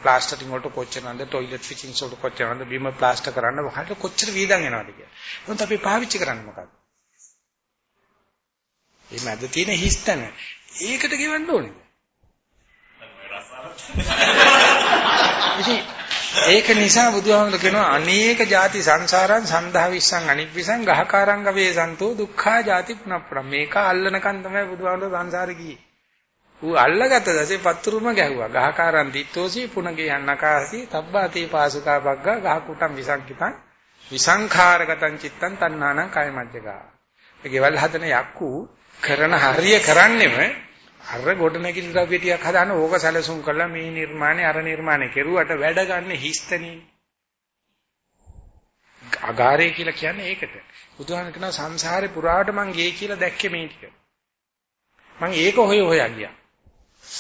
Speaker 1: ප්ලාස්ටරින් වලට කොච්චර නන්ද টয়ලට් ෆිටින්ග්ස් වලට කොච්චර නන්ද බිම ප්ලාස්ටර් කරන්න වහලට කොච්චර වීදම් එනවද කියලා. මොකද අපි පාවිච්චි කරන්නේ මොකක්ද? මේ මැද තියෙන හිස්තන. ඒකට ගෙවන්න ඕනේ. ඉතින් ඒක නිසා බුදුහාමුදුරු කියනවා අනේක ಜಾති සංසාරං සන්දහා විස්සං අනිප්පිසං ගහකාරංග වේසන්තෝ දුක්ඛා ಜಾති පුනප්පරම් මේක අල්ලනකන් තමයි බුදුහාමුදුරු සංසාරේ ගියේ. ඌ අල්ලගත්ත දැසේ පත්තුරුම ගැහුවා. ගහකාරං දිත්තෝසි පුනගේ යන්නකාසි තබ්බාතේ පාසුකා බග්ගා ගහකුටම් විසංකිතං විසංඛාරගතං චිත්තං තණ්හානං කයමජ්ජගා. ඒ ගෙවල් හදන යක්කු කරන හරිය කරන්නෙම අර ගොඩනැගිලි ද්‍රව්‍ය ටිකක් හදාන ඕක සැලසුම් කරලා මේ නිර්මාණය අර නිර්මාණය කෙරුවට වැඩ ගන්න හිස්තනින් අගාරේ කියලා කියන්නේ ඒකට. බුදුහාම කියනවා සංසාරේ පුරාට මං ගේ කියලා දැක්කේ මේ ටික. මං ඒක හොය හොයා ගියා.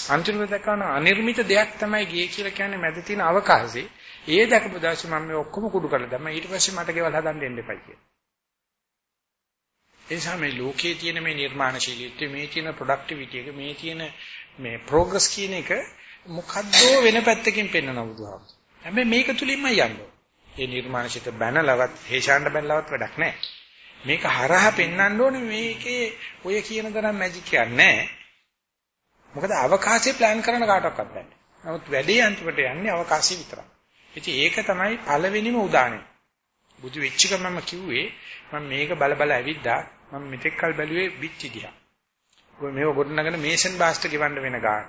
Speaker 1: අන්තිමට දැක්කම අනිර්මිත දෙයක් තමයි ගේ කියලා කියන්නේ මැද තියෙන අවකාශේ. ඒ දැකපු දවසේ මම මේ ඔක්කොම කුඩු කරලා දැම්මා. ඊට පස්සේ මට ගෙවල් හදන්න දෙන්න එපයි කියලා. ඒ නිසා මේ ලෝකයේ තියෙන මේ නිර්මාණශීලීත්වය මේ තියෙන ප්‍රොඩක්ටිවිටි එක මේ තියෙන මේ ප්‍රෝග්‍රස් කියන එක මොකද්ද වෙන පැත්තකින් පෙන්වන බුදුහාම. හැබැයි මේක තුලින්ම යන්නේ. ඒ නිර්මාණශීලීත්ව බැනලවත් හේෂාණ්ඩ බැනලවත් වැඩක් නැහැ. මේක හරහා පෙන්වන්න ඕනේ මේකේ ඔය කියන තරම් මැජික් එකක් නැහැ. මොකද අවකාශය ප්ලෑන් කරන කාටවත් බෑ. නමුත් වැඩේ අන්තිමට යන්නේ අවකාශය විතරයි. ඉතින් ඒක තමයි පළවෙනිම උදාහරණය. බුදු වෙච්ච ගමන්ම කිව්වේ මම මේක බල බල ඇවිද්දා මම මෙතෙක් කල් බැලුවේ විච්චි දිහා. ඔය මේව ගොඩනගන මේෂන් බාස්ට් ගෙවන්න වෙන ගාන.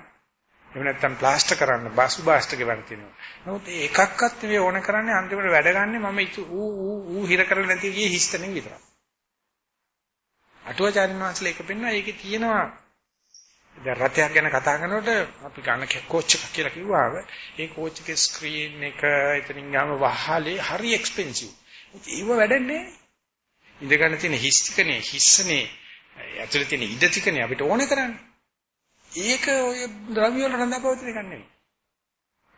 Speaker 1: එහෙම නැත්නම් ප්ලාස්ටර් කරන්න බාසු බාස්ට් ගෙවන්න තියෙනවා. නමුත් ඒ එකක්වත් නෙවෙයි ඕන කරන්නේ අන්තිමට වැඩ ගන්නෙ මම ඌ ඌ ඌ හිර කරලා නැති ගියේ හිස්තනෙන් විතරයි. අටුවාචාරින් වහන්සේලා එක පෙන්නවා ඒකේ තියෙනවා දැන් රථයක් ගැන කතා කරනකොට අපි ගන්න කෝච් එකක් කියලා කිව්වාම ඒ කෝච් එකේ ස්ක්‍රීන් එක එතනින් ගාම වහලේ හරි එක්ස්පෙන්සිව්. ඒව වැඩන්නේ ඉඳ ගන්න තියෙන හිස් ටිකනේ හිස්සනේ ඇතුලේ තියෙන ඉඩ ටිකනේ අපිට ඕනේ කරන්නේ. ඒක ඔය ද්‍රව්‍ය වල රඳාපවතින එකක් නෙමෙයි.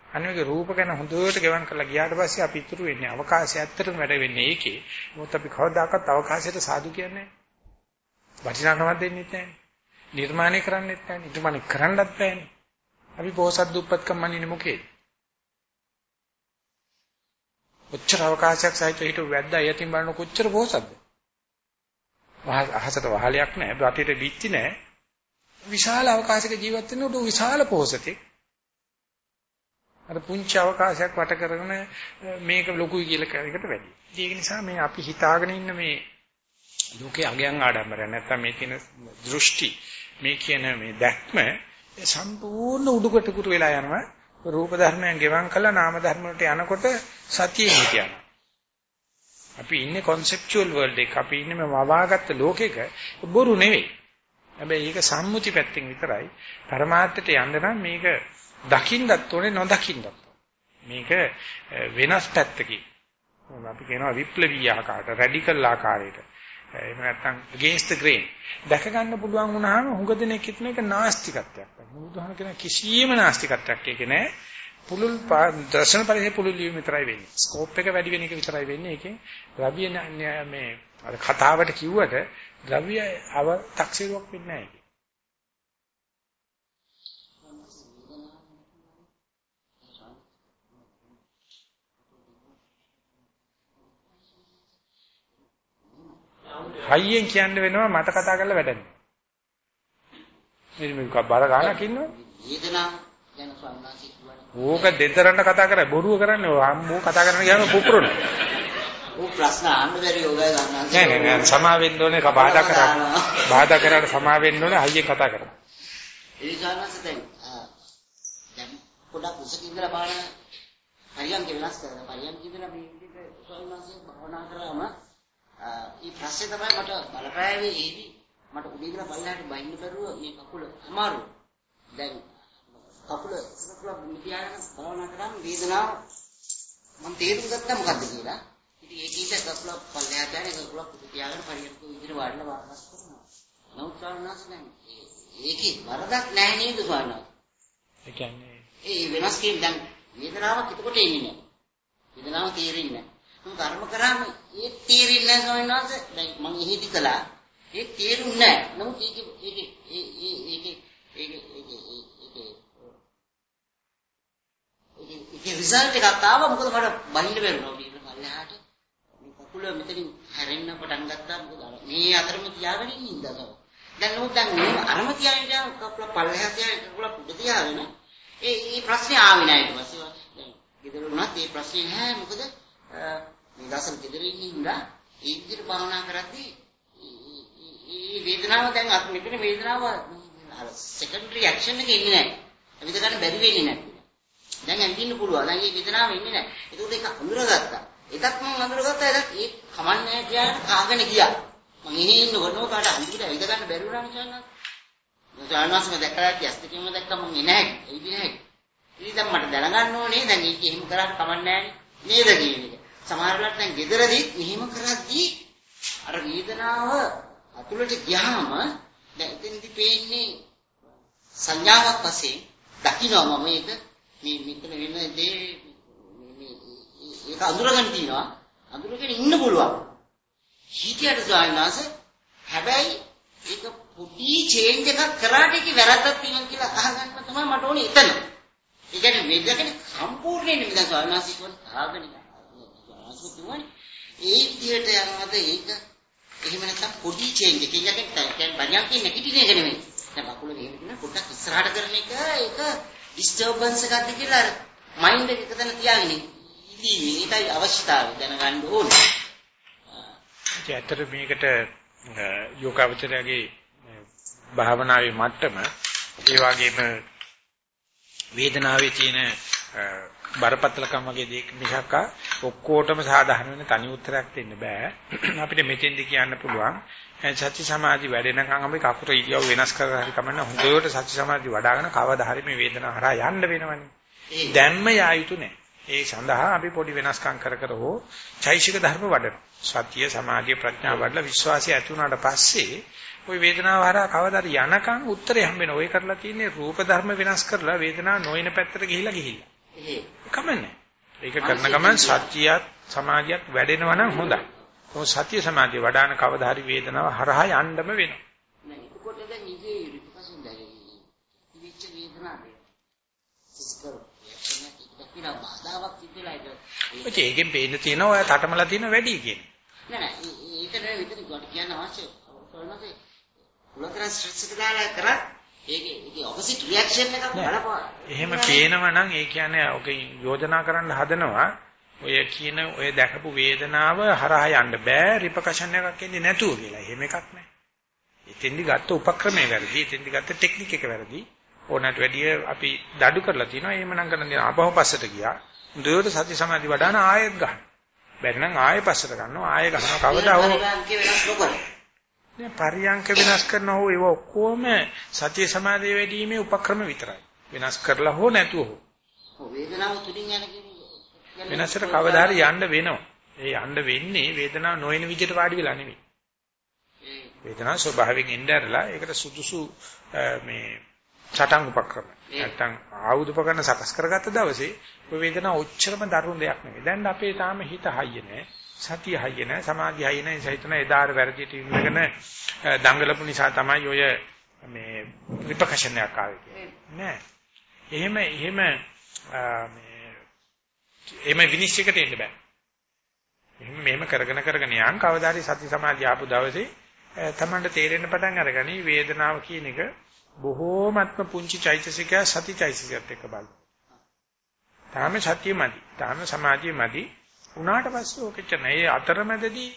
Speaker 1: අනිවාර්ය රූප ගැන හොඳට ගෙවන් කරලා ගියාට පස්සේ අපි ඉතුරු වෙන්නේ අවකාශය ඇත්තටම වැඩ වෙන්නේ ඒකේ. මොකද අපි කවදාකවත් අවකාශයට සාදු කියන්නේ නැහැ. වටිනාකමක් දෙන්නේ නැහැ. නිර්මාණය කරන්නෙත් නැහැ. නිර්මාණය කරන්නත් බෑනේ. අපි පොහසත් දුප්පත්කම් මනින්නේ මොකේද? ඔච්චර අවකාශයක් සහිත හිටු වැද්දා යතින් බලන කොච්චර පොහසත්ද? අහසට වහලයක් නැහැ, වටේට බිත්ති නැහැ. විශාල අවකාශයක ජීවත් වෙන උඩ විශාල පොහසතෙක්. අර පුංචි අවකාශයක් වට කරගෙන මේක ලොකුයි කියලා කියන එකට වැඩි. ඒක නිසා මේ අපි හිතාගෙන ඉන්න මේ ලෝකේ අගයන් ආඩම්බරය නැත්තම් මේ තියෙන දෘෂ්ටි මේ කියන මේ දැක්ම සම්පූර්ණ උඩුකට කුරු වෙලා යනවා රූප ධර්මයන් ගෙවම් කළා නාම ධර්ම වලට යනකොට සතියේ හිටියනවා අපි ඉන්නේ conceptual world එක. අපි ඉන්නේ මේ වවාගත්ත ලෝකෙක. බොරු නෙවෙයි. හැබැයි ඒක සම්මුති පැත්තෙන් විතරයි. පරමාර්ථයට යන්න නම් මේක දකින්නත් ඕනේ නොදකින්නත් මේක වෙනස් පැත්තකින්. අපි කියනවා විප්ලවීය ආකාරයට රැඩිකල් ආකාරයට. එහෙම නැත්නම් against the grain. දැක ගන්න පුළුවන් වුණාම හුඟ දෙනෙක් හිතන එක නාස්තිකත්වයක්. බුදුහාම කියන කිසියම් නාස්තිකත්වයක් ඒක නෑ. පුලුල් දර්ශන පරිදි පුලුල් වීම විතරයි වෙන්නේ. ස්කෝප් එක වැඩි වෙන එක විතරයි වෙන්නේ. ඒකෙන් ද්‍රව්‍ය මේ අර කතාවට කිව්වට ද්‍රව්‍ය අව තක්සේරුවක් වෙන්නේ නෑ. හයියෙන් කියන්න වෙනවා මට කතා කරලා වැඩන්නේ. මේ මේක බර ගන්නක් ඉන්නවද?
Speaker 5: වේදනාව ගැන ස්වාමීනාසී කියවනේ.
Speaker 1: ඕක දෙතරන්න කතා කරා බොරුව කරන්නේ මෝ කතා කරන්න ගියාම පුපුරන.
Speaker 5: ਉਹ ප්‍රශ්න අහන්න බැරි යෝගය ගන්නවා.
Speaker 1: නෑ නෑ සමා වෙන්න ඕනේ බාධා කරා. බාධා කරාට සමා වෙන්න ඕනේ හයියෙන් කතා කරා.
Speaker 5: ඒ ස්වාමීනාස දැන් දැන් පොඩක් උසක ඉඳලා බලන පරියන්ක වෙනස් කරන පරියන්ක ඉඳලා මේ විදිහට ස්වාමීනාසී භවනා කරාම ඒ ප්‍රශ්නේ තමයි මට බලපෑවේ ඒදි මට උඩ ඉඳලා පල්ලෙහාට බහින්න බැරුව මේ කකුල අමාරු. දැන් කකුල කකුල මුදියාගෙන භාවනා කරාම වේදනාව මම තේරුම් ගත්තා මොකද්ද කියලා. ඉතින් ඒකින්ද කකුල පල්ලෙහාට යන්නේ කකුල පුදු තියාගෙන පරියන්ක විදිහට වාඩිලා වාරස් කරනවා. නමුත් ස්වාමීනාස් නැහැ. ඒකේ වරදක් නැහැ නේද ස්වාමීනාස්?
Speaker 1: ඒ කියන්නේ
Speaker 5: ඒ වෙනස් කින් දැන් වේදනාවක් එතකොට එන්නේ නැහැ. වේදනාව තේරෙන්නේ නැහැ. මම කර්ම කරාම ඒ තේරෙන්නේ නැහැ ස්වාමීන් වහන්සේ. දැන් මම එහෙදි කළා. ඒ තේරුන්නේ නැහැ. නමුත් ඒක ඒක ඒ ඒ ඒක ඒක ඒක ඒකේ රිසල්ට් එකක් ආවා මොකද මට බහින්න බැරුණා. උඩින් පල්ලෙහාට මේ කකුල මෙතනින් හැරෙන්න පටන් ගත්තා. මොකද මේ අතරම තියාගෙන ඉඳලා දැන් නමුත් දැන් මේ අරම තියාගෙන යන කකුල පල්ලෙහාට තියාගෙන කකුල පුඩ තියාගෙන ඒ මේ ප්‍රශ්නේ ආවේ නැහැ ඊට පස්සේ. දැන් ගෙදර වුණත් මේ ප්‍රශ්නේ නැහැ මොකද මේ දසල් ගෙදරින් ඉඳලා ඒ විදිහට භාවනා කරද්දී මේ වේදනාව දැන් අත් මෙතන වේදනාව අර සෙකන්ඩරි ඇක්ෂන් එකේ ඉන්නේ නැහැ. විද ගන්න බැරි වෙන්නේ නැහැ. දැන් ඇඟින්න පුළුවන්. දැන් මේ වේදනාව ඉන්නේ නැහැ. ඒකෝට ඒක අඳුරගත්තා. එදත් මම අඳුරගත්තා එදත් ඒ කමන්නේ කියලා කාගෙන ගියා. මම එහෙ ඉන්නකොට කාට අඳුරට විද ගන්න බැරි වුණා නිසානක්. ජානවාසම දැක්කලා ඇස් දෙකම දැක්කම මම එන්නේ නැහැ. ඒ විදිහයි. ඉතින් දැන් මට දැනගන්න ඕනේ දැන් ඒක එහෙම කරාට කමන්නේ නේද කියන එක. සමහර වෙලාවට දැන් gederදී මෙහෙම කරද්දී අර වේදනාව අතුලට ගියාම දැන් එතනදී පේන්නේ සංඥාවක් වශයෙන් දකින්නම මේක මේ මෙතන වෙන දේ මේ ඒක අඳුරගෙන තිනවා අඳුරගෙන ඉන්න පුළුවන්. හිතියට ස්වාමීනාස හැබැයි ඒක පොඩි චේන්ජ් එකක් කරාට ඒක වැරද්දක් තියෙනවා කියලා අහගන්න තමයි මට ඕනේ එතන. ඒ කියන්නේ මේකනේ සම්පූර්ණයෙන් නේද ස්වාමීනාස කියන ආගෙන අසුතුමයි ඒ විදිහට යනවාද? ඒක එහෙම නැත්නම් පොඩි චේන්ජ් එකකින් කියන්නේ බණ්‍යන්කින් නැගිටින එක නෙමෙයි. දැන් බකුල එහෙම කියන පොඩ්ඩක් ඉස්සරහට කරන එක ඒක ඩිස්ටර්බන්ස් එකක්ද කියලා අර මයින්ඩ් එක එකතන තියාගෙන ඉඳීමේ ඒකයි අවශ්‍යතාවය දැනගන්න ඕනේ.
Speaker 1: ඒ ඇත්තට මේකට යෝගාවචරයේ භාවනාවේ මට්ටම ඒ වගේම වේදනාවේ තියෙන බරපතලකම් වගේ දෙයක් මිසක් ඔක්කොටම සාධාරණ වෙන තනි උත්තරයක් දෙන්න බෑ. අපිට මෙතෙන්දි කියන්න පුළුවන් සති සමාධි වැඩෙනකන් අපි කකුට ඉරියව් වෙනස් කරලා හරි කමන්න හොඳට සති සමාධි වඩ아가න කවදා හරි මේ වේදනාව හරහා යන්න වෙනවනේ. දැන්ම යා යුතු නෑ. ඒ සඳහා අපි පොඩි වෙනස්කම් කර කර හෝ චෛසික ධර්ම වඩන. සතිය, සමාධිය, ප්‍රඥා වඩලා විශ්වාසය ඇති වුණාට පස්සේ ওই වේදනාව හරහා කවදාද යනකම් උත්තරේ හම්බ වෙන. ඔය කරලා තියෙන්නේ රූප ධර්ම වෙනස් කරලා වේදනාව නොයන පැත්තට ගිහිලා ගිහිල්ලා. කමන්නේ. ඒක කරන ගමන් සත්‍යයත් සමාධියත් වැඩෙනවා නම් හොඳයි. ඔය සත්‍ය සමාධිය වඩාන කවදා හරි වේදනාව හරහා යන්නම වෙනවා.
Speaker 5: එතකොට දැන් ඉගේ රිපකෂන් දැනෙන්නේ. ඉවිච්ච වේදනාවේ. ෆිසිකල් රියැක්ෂන් එකක් දක්වලා බාධාවක් තිබෙලා ඒක.
Speaker 1: ඒකෙන් පේන්න තියෙනවා ඔය තටමලා තියෙන වැඩි කියන්නේ.
Speaker 5: නෑ නෑ ඒක නෑ විතර කොට කියන්න අවශ්‍ය කරනකේ කුලතරන් ස්ට්‍රෙස් එක දාලා කරත් ඒකේ ඒකේ ඔපොසිට් රියැක්ෂන් එකක් බලපුවා.
Speaker 1: එහෙම පේනවා නම් ඒ කියන්නේ ඔක යෝජනා කරන්න හදනවා ඔය කියන ඔය දැකපු වේදනාව හරහා යන්න බෑ රිපකෂන් එකක් එන්නේ නැතුව කියලා. එහෙම එකක් නෑ. එතෙන්දි ගත්ත උපක්‍රමය වැරදි. එතෙන්දි ගත්ත ටෙක්නික් එක වැරදි. ඕනට වැඩිය අපි දඩු කරලා තිනවා. එහෙම නම් කරන්න දෙන අපහු පස්සට ගියා. දුවට සති සමාධි වඩාන ආයෙත් ගන්න. බැරි නම් ආයෙ පස්සට ගන්නවා. ආයෙ ගන්නවා. කවදා හෝ පරියංක වෙනස් කරන හෝ ඒව ඔක්කොම සතිය සමාධිය වැඩිීමේ උපක්‍රම විතරයි. වෙනස් කරලා හෝ නැතුව හෝ.
Speaker 5: වේදනාව තුලින් යන
Speaker 1: වෙනසට කවදා හරි යන්න වෙනවා. ඒ යන්න වෙන්නේ වේදනාව නොයන විදිහට වාඩි වෙලා නෙමෙයි. වේදනාව ස්වභාවයෙන් ඇරලා ඒකට සුදුසු මේ සටන් උපක්‍රම. නැත්තම් ආයුධ උපකරණ සකස් කරගත්ත දවසේ ඔය වේදනාව ඔච්චරම දරුණු දෙයක් නෙවෙයි. දැන් අපේ තාම හිත හයිය නැහැ. සතිය හයිය නැහැ. සමාධිය හයිය නැහැ. සහිතන එදාර වැරදිට ඉඳගෙන දඟලපු නිසා තමයි ඔය මේ රිපකෂන් එකක් ආවේ නෑ. එහෙම එහෙම මේ එහෙම විනිශ්චයකට එන්න බෑ. එහෙම මෙහෙම කරගෙන කරගෙන යන් කවදා හරි සති සමාධිය ආපු දවසේ තමන්ට තේරෙන්න පටන් අරගනි වේදනාව කියන එක බොහෝමත්ම පුංචි චෛතසිකය සති චෛතසිකයත් එක්ක බලන්න. තාම සතියමදි. තාම සමාධියමදි. උනාට පස්සේ ඔකෙච්ච නෑ. අතරමැදදී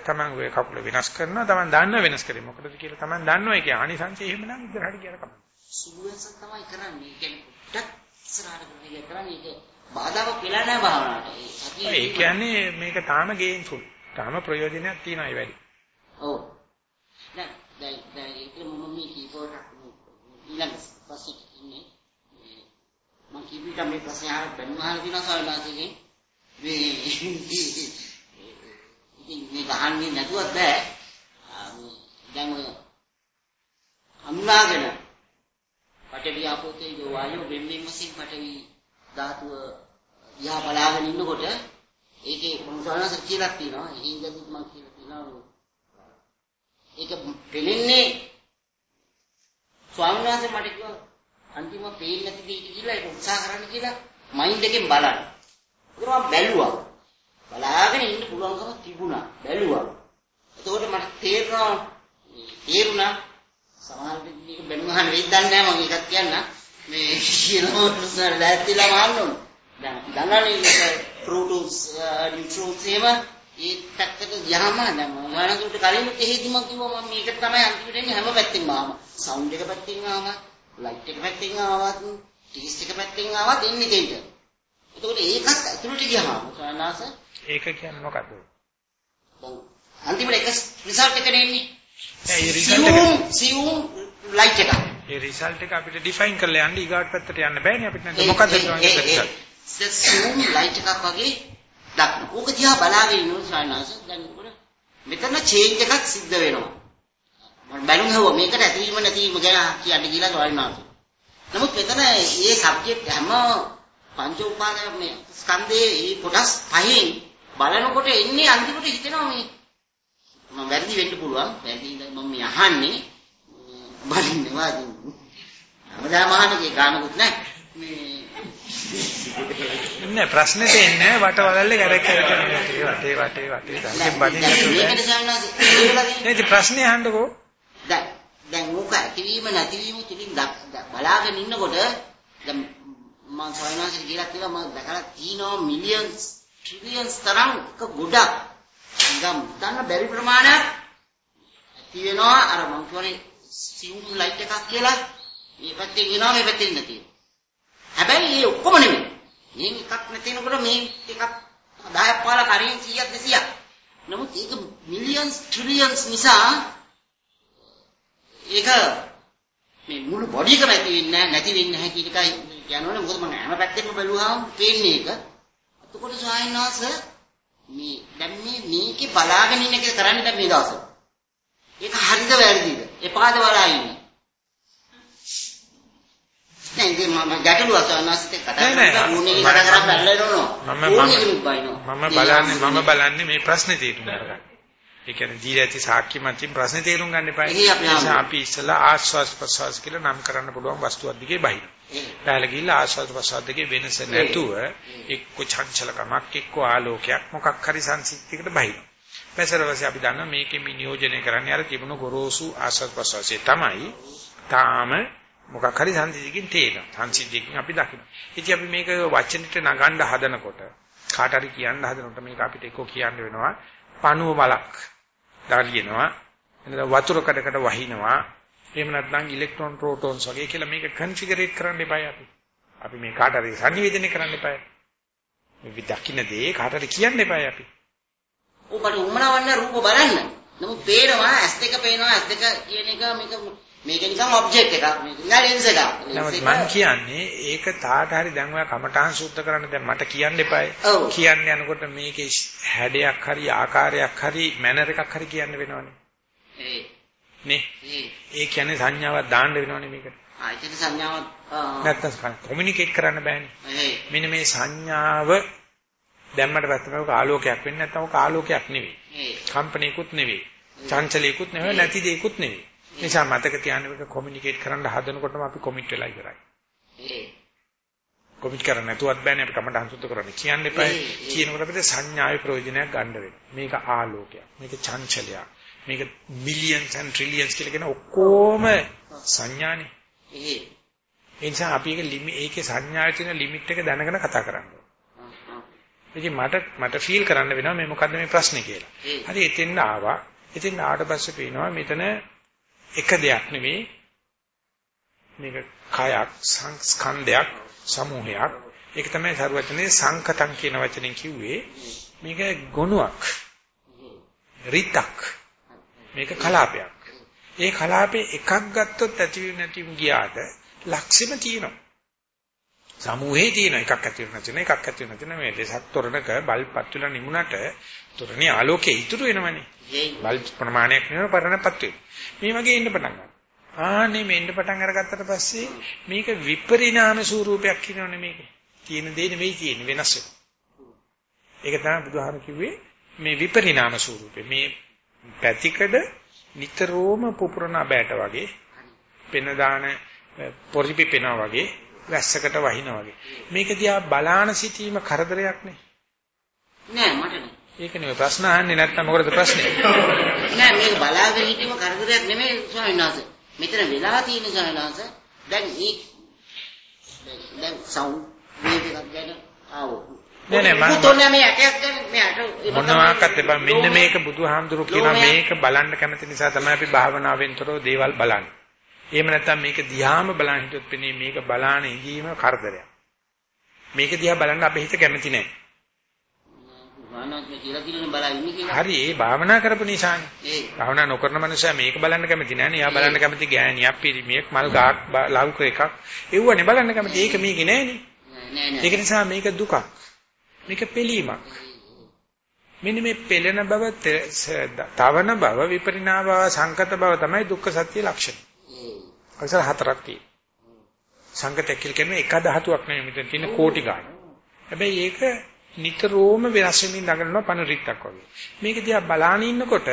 Speaker 1: තමන් ඔය කකුල වෙනස් කරනවා. තමන් දන්නව වෙනස් කරේ මොකටද කියලා තමන් දන්නවා ඒකේ ආනිසංසය එහෙමනම් ඉස්සරහට කියලා කමක්.
Speaker 5: සුළුවෙන්ස තමයි කරන්නේ. ඒ කියන්නේ පොඩ්ඩක් ඉස්සරහට කරන්නේ ඒක බාධාවක් වෙලා නැහැ භාවනාවට.
Speaker 1: ඒ කියන්නේ මේක තාම ගේම්ෆුල්. තාම ප්‍රයෝජනයක් තියෙනවා ඒ වැඩි.
Speaker 5: ඔව්. දැන් දැන් දැන් ඒක මම මේ කීබෝඩ් ඊළඟ පස්සේ ඉන්නේ. මම කීපිට මේ ප්‍රශ්න අහලා බැලුවාම දිනවා සල්ලාසිගේ මේ ඉතින් මේ ගහන්නේ නැතුවත් බෑ. දැන් ඔය අනුලාගෙන පටවිය ආපෝතේ වායු බෙම්බෙන් වශයෙන් පටවි ධාතුව දිහා බලාගෙන ඉන්නකොට ඒකේ මොනසාරස කියලා තියෙනවා. හිඳදී මම කියලා තියෙනවා. ඒක පෙලෙන්නේ ස්වාමීන් වහන්සේ මට කිව්වා අන්තිම පේන්නේ නැති දෙයක් කියලා ඒක උත්සාහ කරන්න කියලා මයින්ඩ් එකෙන් බලන්න. ඒක මම බැලුවා. බලාගෙන ඉන්න පුළුවන්කම තිබුණා. බැලුවා. එතකොට මට තේරෙනවා තේරුණා සමහර විදිහක බැලුවාම වෙද්දන්නේ නැහැ මම ඒකත් කියන්න. මේ කියනවා ලෑස්තිලා මාන්න ඕන. දැන් දන්නවනේ ප්‍රෝටෝස් නියුට්‍රෝන්ස් uh, එහෙම ඒ පැත්තට යහම දැන් මොනවාකට කලින් එහෙදිම කිව්වා මම මේක තමයි අන්තිමට එන්නේ හැම පැත්තෙන්ම ආම. සවුන්ඩ් එක පැත්තෙන් ආම, ලයිට් එක පැත්තෙන් ආවත්, ටීස් එක පැත්තෙන් ආවත් එන්නේ දෙන්න. එතකොට ඒකත් ඇතුළට ගියාම සානාස
Speaker 1: ඒක කියන්නේ මොකද්ද?
Speaker 5: අන්තිමට එක රිසල්ට් එකට එන්නේ.
Speaker 1: ඒ රිසල්ට් එක
Speaker 5: සියුම් ලයිට් එක.
Speaker 1: ඒ රිසල්ට් එක අපිට ඩිෆයින් කරලා යන්න ඊගාට පැත්තට යන්න බෑනේ අපිට නේද මොකද්ද කියන්නේ
Speaker 5: සියුම් ලයිට් එකක් වගේ දක්න. ඕක දිහා බලාගෙන ඉන්නොත් සානාස දැන් මෙතන චේන්ජ් එකක් සිද්ධ වෙනවා. මම බැලුම් හව මේකට ඇතිවීම නැතිවීම ගැන කියන්න කියලා සානාස. නමුත් මෙතන මේ සබ්ජෙක්ට් හැම පංච උපාදාන මේ ස්කන්ධයේ මේ කොටස් පහෙන් බලනකොට එන්නේ අන්තිමට හිතෙනවා මේ මම වැරදි වෙන්න පුළුවන්. වැරදි මම මේ අහන්නේ. බලින්නේ වාදී. හැමදාම අහන්නේ ගානකුත් නැහැ. මේ
Speaker 1: නෑ ප්‍රශ්නේ තේන්නේ වට වලල්ලේ කරක් කරක් වටේ වටේ වටේ වටේ. දැන්
Speaker 5: සාමාන්‍යයෙන්
Speaker 1: නේද ප්‍රශ්නේ අහන්නකෝ.
Speaker 5: දැන් දැන් ඕක ඇතිවීම නැතිවීම තුලින් බලාගෙන ඉන්නකොට දැන් මම සාමාන්‍යයෙන් කියලා කියලා මම දැකලා තියෙනවා මිලියන්ස් ට්‍රිලියන්ස් තරම් එක ගොඩක්. නිකම් දන්න බැරි ප්‍රමාණයක් ඇති වෙනවා. අර මම කියන්නේ සියුම් ලයිට් එකක් කියලා. මේ පැත්තෙන් එනවා මේ පැත්තෙන් නැති හැබැයි මේ ඔක්කොම නෙමෙයි. මේ එකක් නැතිනකොට මේ එකක් 10ක් පාලා කරින් 100ක් 200ක් නමුත් ඒක මිලියන්ස් ට්‍රිලියන්ස් නිසා ඒක මේ මුළු බොඩි එකම ඇති වෙන්නේ නැති වෙන්නේ නැහැ කියන එකයි කියනවනේ මොකද මම හැම පැත්තෙම බැලුවාම පේන්නේ ඒක එතකොට සායනාස මේ දැන් මේ මේකේ බලාගෙන ඉන්න එක කරන්නේ දැන් මේ දවස්වල. ඒක හරිද වැරදිද? එපාද බලා ඉන්නේ. දැන් ඉතින් මම ගැටලුව අසවනස්ට කතා කරලා මොන්නේ කතා කරා බැලලා.
Speaker 1: මම බලන්නේ මම බලන්නේ මේ ප්‍රශ්නේ තේරුම් ගන්න. ඒ කියන්නේ දීලා ඇති සාක්ෂි මතින් ප්‍රශ්නේ තේරුම් ගන්න එපා.
Speaker 5: අපි
Speaker 1: ඉස්සලා ආස්වාස් ප්‍රසවාස කියලා නම් කරන්න පුළුවන් වස්තුවක් දිගේ බහින.
Speaker 5: ඒ.
Speaker 1: පහළ ගිහිල්ලා ආස්වාද ප්‍රසවාස දෙකේ වෙනස නැතුව එක්ක චංචලකමක් එක්ක ආලෝකයක් මොකක් හරි සංසිද්ධියකට බහින. පැසරවසේ අපි දන්නවා මේකෙ මේ නියෝජනය කරන්නේ අර තිබුණු ගොරෝසු ආස්වාද ප්‍රසවාසයේ තමයි. තාම මොකක් හරි සංසිද්ධියකින් තේරෙනවා. සංසිද්ධියකින් අපි දකිනවා. ඉතින් අපි මේක වචනෙට නගන්න හදනකොට කාට හරි කියන්න හදනකොට මේක අපිට එක්ක කියන්න වෙනවා පණුව බලක් දාලිනවා එනද වතුර කඩකට වහිනවා එහෙම නැත්නම් ඉලෙක්ට්‍රෝන ප්‍රෝටෝන්ස් වගේ කියලා මේක කන්ෆිගරේට් කරන්න එපා අපි. අපි මේ කාට හරි සංනිවේදනය කරන්න එපා. මේ දකින්න දේ කාට හරි කියන්න එපා අපි.
Speaker 5: ඔබට උමනවන්න රූප බලන්න. නමුත් පේනවා ඇස් දෙක පේනවා ඇස් දෙක කියන එක මේක මේක නිකන් ඔබ්ජෙක්ට් එකක්. මේක ලෙන්ස් එකක්.
Speaker 1: මම කියන්නේ ඒක තාට හරි දැන් ඔයා කමඨාන් සුද්ධ කරන්න දැන් මට කියන්න එපායි. කියන්න යනකොට මේකේ හැඩයක් හරි ආකාරයක් හරි මැනර් එකක් හරි කියන්න වෙනවනේ.
Speaker 5: ඒ
Speaker 1: නේ?
Speaker 5: ඒ
Speaker 1: කියන්නේ සංඥාවක් දාන්න වෙනවනේ මේකට.
Speaker 5: ආයතන සංඥාවක් ආ,
Speaker 1: නැත්තම් කොමියුනිකේට් කරන්න බෑනේ. මෙන්න මේ සංඥාව දැම්මට පස්සේ ඔක ආලෝකයක් වෙන්නේ නැත්නම් ඔක ආලෝකයක් නෙවෙයි. කම්පණයකුත් නෙවෙයි. චංචලයකුත් නෙවෙයි නැති දෙයක්කුත් නෙවෙයි. නිසා මතක තියාගන්න මේක කොමියුනිකේට් කරන්න හදනකොටම අපි කොමිට් වෙලා ඉවරයි. කොමිට් කරන්න නැතුවත් බෑනේ අපි කමට හංසුත් කරන්න කියන්න එපා. කියනකොට අපිට සංඥාවේ ප්‍රයෝජනයක් ගන්න වෙනවා. මේක ආලෝකයක්. මේක චංචලයක්. මේක මිලියන්ස් ඇන්ඩ් ට්‍රිලියන්ස් කියලා කියන ඔක්කොම සංඥානේ.
Speaker 5: ඒ
Speaker 1: නිසා අපි ඒක ඒකේ සංඥාවේ තියෙන ලිමිට් එක දැනගෙන කතා කරන්න. ඉතින් මට මට ෆීල් කරන්න වෙනවා මේ මොකද්ද මේ ප්‍රශ්නේ කියලා. හරි එතෙන් ආවා. එතෙන් ආවට පස්සේ පේනවා මෙතන එක දෙයක් නෙවෙයි. මේක කයක් සංස්කන්ධයක් සමූහයක්. ඒක තමයි සරුවචනේ සංකතං කියන වචනෙන් කිව්වේ. මේක ගොනුවක්. රිතක්. මේක කලාපයක්. ඒ කලාපේ එකක් ගත්තොත් ඇති වෙන්නේ නැති ගියාට ලක්ෂෙම තියෙනවා. සමූහේ තියෙන එකක් ඇති වෙන නැති එකක් ඇති වෙන නැති මේ දෙසක් තොරණක බල්පත් වෙලා නිමුණට තොරණේ ආලෝකයේ ඉතුරු වෙනවනේ.
Speaker 5: ඒ
Speaker 1: බල් ප්‍රමාණයක් නෙවෙයි පරණපත් වෙන. මේ වගේ ඉන්න පටන් ගන්නවා. ආනේ මේ ඉන්න පටන් අරගත්තට පස්සේ මේක විපරිණාම ස්වරූපයක් කියනවනේ මේක. තියෙන දේ නෙවෙයි තියෙන්නේ වෙනස් වෙනවා. ඒක තමයි බුදුහාම කිව්වේ මේ විපරිණාම ස්වරූපේ. මේ පැතිකඩ නිතරම පුපුරන බෑට වගේ පෙන දාන පොරිපි පෙනා වගේ වැස්සකට වහිනා වගේ. මේක දිහා බලාන සිටීම කරදරයක් නේ.
Speaker 5: නෑ මට නෑ.
Speaker 1: ඒක නෙවෙයි ප්‍රශ්න අහන්නේ නැත්නම් මොකටද ප්‍රශ්නේ?
Speaker 5: නෑ මේක බලාගෙන හිටීම කරදරයක් නෙමෙයි ස්වාමීන් වහන්සේ. මෙතන වෙලා තියෙන ස්වාමීන් වහන්සේ දැන් මේ දැන්- සවුන්ඩ් එකක් ගැන ආවෝ.
Speaker 1: නෑ, නෑ, මම-
Speaker 5: පුතෝනේ මේ ඇටයක් ගැන මේ ඇට
Speaker 1: මොනවාක්වත් එපා මෙන්න මේක බුදුහාමුදුරු
Speaker 5: ලෝමයක්.
Speaker 1: මේක බලන්න කැමති නිසා තමයි අපි භාවනාවෙන්තරෝ දේවල් බලන්නේ. එහෙම නැත්නම් මේක දිහාම බලන් හිටියොත් පෙනේ මේක බලාන ඉඳීම කරදරයක්. මේක දිහා බලන්න අපේ හිත කැමති නෑ. හරි ඒ භාවනා කරපු නිසානේ.
Speaker 5: ඒ
Speaker 1: භාවනා නොකරන මනුස්සයා මේක බලන්න කැමති නෑනේ. එයා බලන්න කැමති ගෑණියක්, පිරිමියෙක්, මල් ගහක්, ලවුක එකක්. ඒවනේ බලන්න කැමති. ඒක මේකේ නෑනේ.
Speaker 5: නෑ නෑ.
Speaker 1: ඒක නිසා මේක දුකක්. මේක පිළීමක්. මෙන්න මේ පෙළෙන බව, තවන බව, විපරිණාම බව, සංකත බව තමයි දුක්ඛ සත්‍ය ලක්ෂණ. අක්ෂර හතරක් තියෙනවා. සංකතය කියලා කියන්නේ එක ධාතුවක් නෙමෙයි මෙතන තියෙන කෝටි ගාණක්. හැබැයි ඒක නිතරම වෙනස් වෙමින් නගනවා පන රිත්තක් වගේ. මේක දිහා බලාන ඉන්නකොට.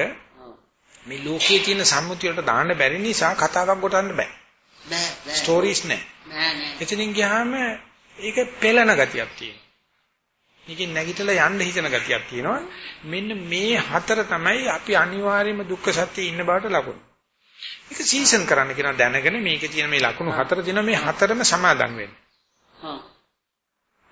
Speaker 1: මේ ලෝකයේ තියෙන සම්මුතිය වලට දාන්න බැරි නිසා කතාවක් ගොතන්න බෑ.
Speaker 5: බෑ බෑ.
Speaker 1: ස්ටෝරීස් නැහැ.
Speaker 5: නෑ නෑ.
Speaker 1: එතනින් ගියාම ඒක පෙළන ගතියක් තියෙනවා. මේකෙන් නැගිටලා යන්න හිතන ගතියක් තියෙනවා. මෙන්න මේ හතර තමයි අපි අනිවාර්යයෙන්ම දුක්ඛ සත්‍යයේ ඉන්න බවට ලකුණු. ඒක සීසන් කරන්න කියන දැනගෙන මේකේ තියෙන මේ ලකුණු හතර දින මේ හතරම සමාදන් වෙන්න.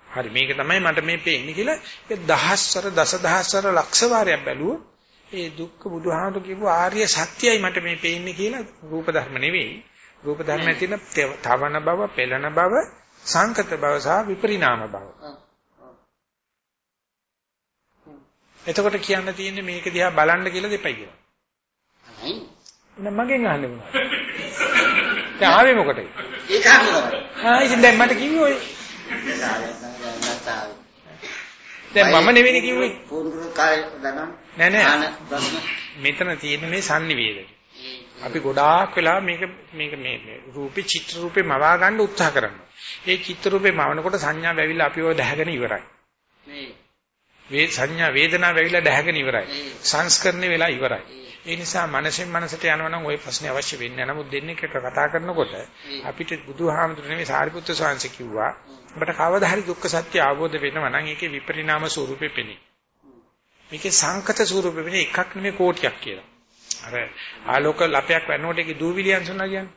Speaker 1: හරි මේක තමයි මට මේ පේන්නේ කියලා ඒක දහස්වර දසදහස්වර ලක්ෂ වාරයක් බැලුවොත් ඒ දුක්ඛ බුදුහාමුදුරු කියපු ආර්ය සත්‍යයි මට මේ පේන්නේ කියලා රූප ධර්ම නෙවෙයි. රූප ධර්මයේ තියෙන තෙව- තවන බව, පෙළන බව, සංකත බව සහ විපරිණාම බව.
Speaker 5: ඔව්.
Speaker 1: එතකොට කියන්න තියෙන්නේ මේක දිහා බලන්න කියලා දෙපයි කියලා.
Speaker 5: අයි.
Speaker 1: එහෙනම් මගෙන් අහන්නේ මොනවද? දැන් ආවේ මොකටද?
Speaker 5: ඒක අහනවා.
Speaker 1: ආ ඉතින් දැන් මට කිව්වේ ඔය. දැන් මම නෙවෙයි කිව්වේ.
Speaker 5: පොන්දුරු කාලේ දනම්
Speaker 1: නෑ නෑ. මෙතන තියෙන මේ sannivedana. අපි ගොඩාක් වෙලා මේක මේක මේ රූපේ චිත්‍ර රූපේ මවා ගන්න උත්සාහ කරනවා. ඒ චිත්‍ර රූපේ මවනකොට සංඥා වැවිලා අපි ඔය දැහැගෙන ඉවරයි.
Speaker 5: මේ
Speaker 1: වේ සංඥා වේදනාව වෙවිලා දැහැගෙන ඉවරයි. සංස්කරණය වෙලා ඉවරයි. ඒ නිසා මනසෙන් මනසට යනවා නම් ওই ප්‍රශ්නේ අවශ්‍ය වෙන්නේ නැහැ. නමුත් දෙන්නේ එක කතා කරනකොට අපිට බුදුහාමුදුරු නෙමෙයි සාරිපුත්‍ර ස්වාමීන් කිව්වා ඔබට කවදා හරි දුක්ඛ සත්‍ය අවබෝධ වෙනවා නම් ඒකේ විපරිණාම ස්වරූපෙ පෙනේ. මේකේ සංකත ස්වරූපෙ පෙනේ එකක් නෙමෙයි කෝටියක් කියලා. අර ආලෝක ලපයක් වෙනකොට ඒකේ දූවිලි අංශුණා කියන්නේ.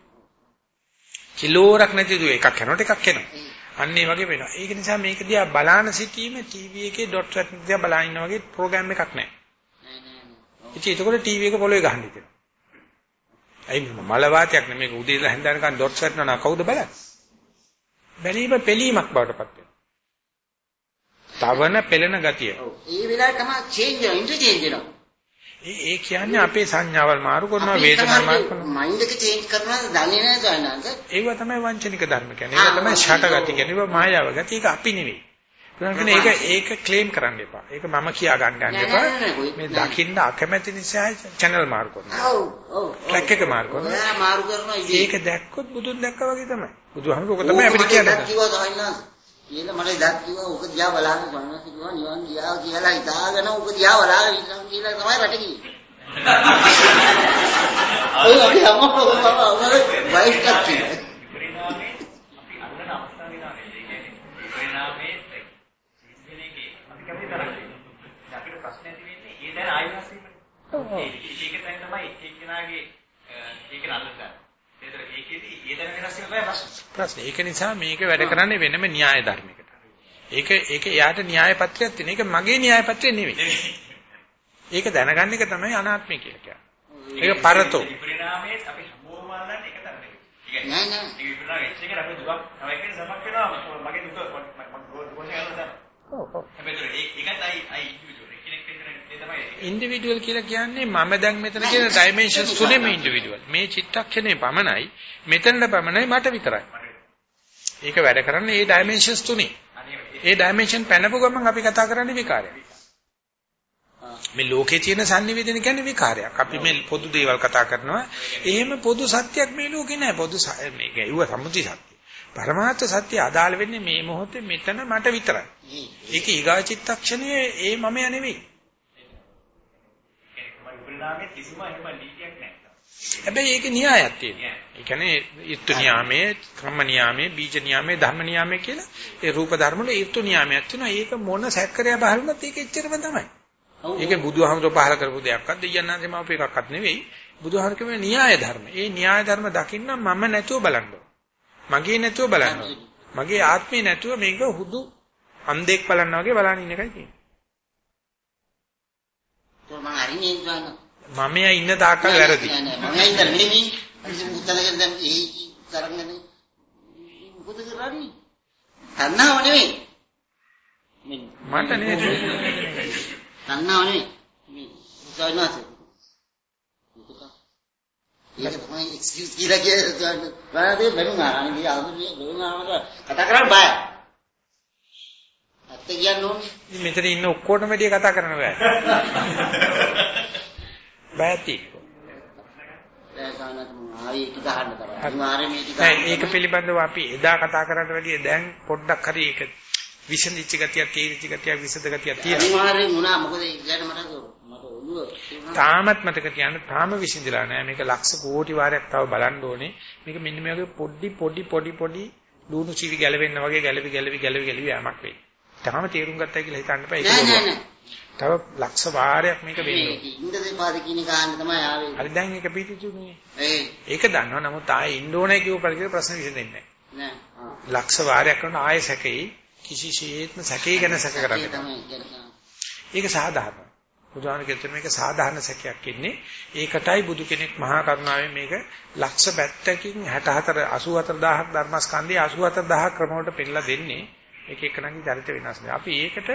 Speaker 1: කිලෝරක් නැති දු එකක් කරනකොට එකක් එනවා. අන්න ඒ වගේ වෙනවා. ඒක නිසා මේක දිහා බලාන සිටීම ටීවී එකේ ඩොට් රැට් දිහා බලා ඉන්න වගේ ප්‍රෝග්‍රෑම් එකක් නැහැ. ඉතින් ඒකෝට ටීවී එක පොළවේ ගහන්න ඉතින්. අයි මල වාතයක් නෙමෙයි උදේ ඉඳලා හැන්දනකන් ඩොට් රැට් නනා කවුද බලන්නේ? බැලීම පිළීමක් බවට පත් වෙනවා. තවන පෙළෙන ගතිය.
Speaker 5: ඔව්. ඒ වෙලාවට තමයි චේන්ජ් වෙනවා, ඉන්ටර්චේන්ජ් වෙනවා.
Speaker 1: ඒ ඒ කියන්නේ අපේ සංඥාවල් මාරු කරනවා වේදනා මාරු කරනවා.
Speaker 5: මයින්ඩ් එක චේන්ජ් කරනවා දන්නේ නැහැ සයන්නාංශ.
Speaker 1: ඒව තමයි වංචනික ධර්ම කියන්නේ. ඒක තමයි ෂටගති කියන්නේ. ඒව මායාව ගති. ඒක අපි නෙවෙයි. ඒකනේ ඒක ඒක ක්ලේම් කරන්න එපා. ඒක මම කියා ගන්න යන්න එපා. මේ දකින්න අකමැති නිසා channel මාරු කරනවා.
Speaker 5: ඔව් ඔව්.
Speaker 1: ට්‍රැක් එක මාරු කරනවා.
Speaker 5: ඔයා මාරු කරනවා.
Speaker 1: ඒක දැක්කොත් බුදුන් දැක්කා වගේ තමයි. බුදුහාමුදුරුවෝ තමයි අපිට කියන්නේ.
Speaker 5: කිව්වා. කියලා මට ඉදක් කිව්වා ඕක දිහා බලන්න සයන්නාංශ කිව්වා නිවන් ගියා කියලා හිතාගෙන ඕක දිහා බලාගෙන ඉන්නම් කියලා තමයි රට ගියේ. ඔය අපි අම්මා වයිස් එකක් තියෙනවා.
Speaker 4: විපරිණාමයේ අපි අල්ලන අවස්ථාව වෙනවා නේද? ඒ කියන්නේ විපරිණාමයේ සිද්ධිනේකේ අපි කැමති තරම්. අපිට ප්‍රශ්න ඇති වෙන්නේ ඒ දැන ආයෙත්. ඒක තමයි තමයි එක එක්කෙනාගේ ඒක නල්ලන්න. ප්‍රශ්න.
Speaker 1: ප්‍රශ්න. ඒක නිසා මේක වැඩ කරන්නේ වෙනම න්‍යාය ධර්මයකට. ඒක ඒක යාට න්‍යාය පත්‍රයක් තියෙන. ඒක මගේ න්‍යාය පත්‍රය නෙවෙයි. ඒක දැනගන්න එක තමයි අනාත්මය කියලා කියන්නේ. ඒක පරතෝ.
Speaker 4: විපරිණාමයේ අපි සම්පූර්ණම අල්ලන්නේ එක තරමකට.
Speaker 5: නෑ නෑ.
Speaker 4: ඒ විපරිණාමයේ එක අපේ දුක තව එක්කෙනෙක් සමක් වෙනවා මගේ දුක මම ගෝෂය කරනවා.
Speaker 1: ඔව් ඔව්.
Speaker 4: හැබැයි ඒකත් අයි අයි ඉන්ඩිවිජුවල් කෙනෙක් කෙනෙක් ඒ තමයි
Speaker 1: ඉන්ඩිවිඩුවල් කියලා කියන්නේ මම දැන් මෙතන කියන ඩයිමන්ෂන්ස් තුනේම ඉන්ඩිවිඩුවල්. මේ චිත්තක්ෂණේ පමණයි මෙතනට පමණයි මට විතරයි. ඒක වැඩ කරන්නේ මේ ඩයිමන්ෂන්ස් තුනේ. ඒ ඩයිමන්ෂන් පැනපු ගමන් අපි කතා කරන්නේ විකාරයක්. මේ ලෝකේ තියෙන sannivedana කියන්නේ විකාරයක්. අපි මේ පොදු දේවල් කතා කරනවා. එහෙම පොදු සත්‍යයක් මේ ලෝකේ නෑ. පොදු මේක ඒව සම්මුති සත්‍ය. පරමාර්ථ සත්‍ය අදාළ වෙන්නේ මේ මොහොතේ මෙතන මට විතරයි. ඒක ඊගා චිත්තක්ෂණයේ ඒ මමයා නෙවෙයි.
Speaker 4: විපරිණාමයේ කිසිම එහෙම නීතියක් නැහැ.
Speaker 1: හැබැයි ඒකේ න්‍යායක් තියෙනවා. ඒ කියන්නේ ඊත්තු නියාමයේ, කම්ම නියාමයේ, බීජ නියාමයේ, ධම්ම නියාමයේ කියලා ඒ රූප ධර්ම වල ඊත්තු නියාමයක් තියෙනවා. ඒක මොන සැකරය බහරුණත් ඒක එච්චරම තමයි. ඒක බුදුහාමුදුර පහල කරපු දෙයක්වත් දෙයයන්ාන්සේ මම එකක්වත් නෙවෙයි. බුදුහාමුදුර කියන්නේ න්‍යාය ධර්ම. ඒ න්‍යාය ධර්ම දකින්න මම නැතුව බලන්න මගේ නැතුව බලන්න මගේ ආත්මේ නැතුව මේක හුදු අන්ධෙක් බලනවා වගේ බලන්න ඉන්න එකයි තියෙන්නේ.
Speaker 5: તો මම අරින්නේ ගන්න.
Speaker 1: මමයා ඉන්න තාක්කල් වැරදි.
Speaker 5: නෑ නෑ මම ඉඳන් නෙමෙයි. අනිත් මුත්තලගෙන් දැන් ඒ තරංගනේ. මොකද කරන්නේ? තණ්හාව නෙමෙයි.
Speaker 1: මට නේද?
Speaker 5: තණ්හාව නෙමෙයි. මේ සයනාස. ඒක තමයි එක්ස්කියුස් කියලා කියන්නේ. වාදේ මේ ආදුනිය බැලුම් ආවද කතා කරන්න බෑ. ඇත්ත කියන්න ඕනේ.
Speaker 1: මෙතන ඉන්න ඔක්කොටම වැඩි කතා කරන්න බෑ.
Speaker 5: දැන්
Speaker 1: ඒක පිළිබඳව අපි එදා කතා කරන්න වැඩිය දැන් පොඩ්ඩක් හරි ඒක විසඳිච්ච ගතියක් තීරිච්ච ගතියක් විසඳ ගතියක් තියෙනවා.
Speaker 5: අනිවාර්යෙන් වුණා මොකද කියන්නේ මට මට ඔළුව.
Speaker 1: තාමත් මතක තියාගන්න තාම විසඳිලා නැහැ. මේක ලක්ෂ කෝටි වාරයක් තව බලන්න ඕනේ. මේක මෙන්න මේ වගේ පොඩි පොඩි පොඩි පොඩි ලුණු චීවි ගැලවෙන්න වගේ ගැලවි ගැලවි ගැලවි ගැලවි යamak වෙයි. තාම තේරුම් ගත්තයි කියලා හිතන්න එපා. ඒක
Speaker 5: නෑ නෑ
Speaker 1: බොරුවක්. තව ලක්ෂ වාරයක් මේක වෙන්න
Speaker 5: මේ
Speaker 1: ඕනේ.
Speaker 5: ඉන්ද දෙපාද කියන කාණ්ඩ තමයි ආවේ.
Speaker 1: හරි දැන් ඒක පිටිතුනේ. ඒක දන්නවා. නමුත් ආයේ ඉන්න ඕනේ කියව පරිදි ප්‍රශ්න විසඳෙන්නේ නැහැ. ලක්ෂ වාරයක් කරන ආයෙ සැකේ කිසිසේත්ම සැකේ ගැන සැක කරන්නේ. ඒක සාධාරණයි. බුදුහාම කියන මේක සාධාරණ සැකයක් ඉන්නේ. ඒකටයි බුදු කෙනෙක් මහා කරුණාවෙන් මේක ලක්ෂ පැත්තකින් 64 84000ක් ධර්මස්කන්ධය 84000 ක්‍රම වලට පෙන්නලා දෙන්නේ. එක එකනගේ චරිත වෙනස් නේ. අපි ඒකට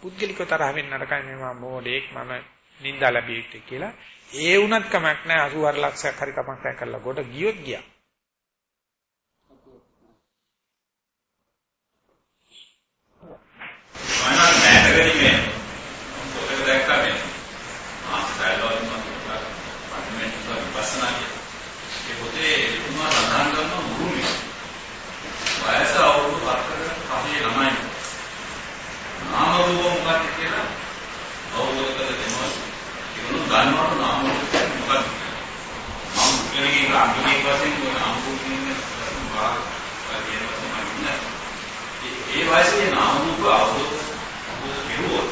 Speaker 1: පුද්ගලිකව තරහ වෙන්න නරකයි මේ මම මොඩේක් මම නින්දා ලැබෙන්නේ කියලා. ඒ වුණත් කමක් නැහැ 84 ලක්ෂයක් හරි කමක් නැහැ කරලා කොට ගියොත් ගියා.
Speaker 6: මම නැටගෙන මේක අභිනේක වශයෙන් සම්පූර්ණ ඒ වයසේ නාම රූප අවබෝධ කෙරුවොත්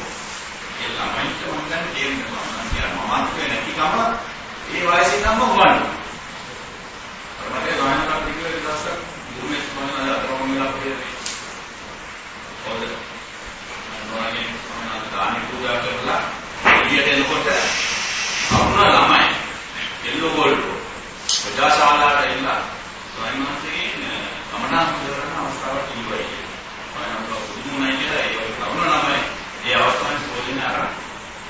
Speaker 6: ඒ ළමයිට මොකක්ද තේරෙන්නේ කියලා මමත්වේ නැතිකම ඒ වයසේ නම් හොයන්නේ. මට ගානක් පිළිවෙල දවසක් දුමේ ස්මරණ අරමුණක් තියෙනවා. ඔද මොනවාගේ මොනවාද ගාන පූජා කරලා එළියට එනකොට අරුණ ළමයි එල්ලෝ ගෝල්ඩ් ප්‍රජාශාලාට ඇවිල්ලා ස්වාමීන් වහන්සේගෙන් කමඨාන් කරන අවස්ථාවක් තිබුණා කියලා. මම කියලා ඒ වගේ කරුණ නම් ඒ අවස්ථාවේ පොලින අර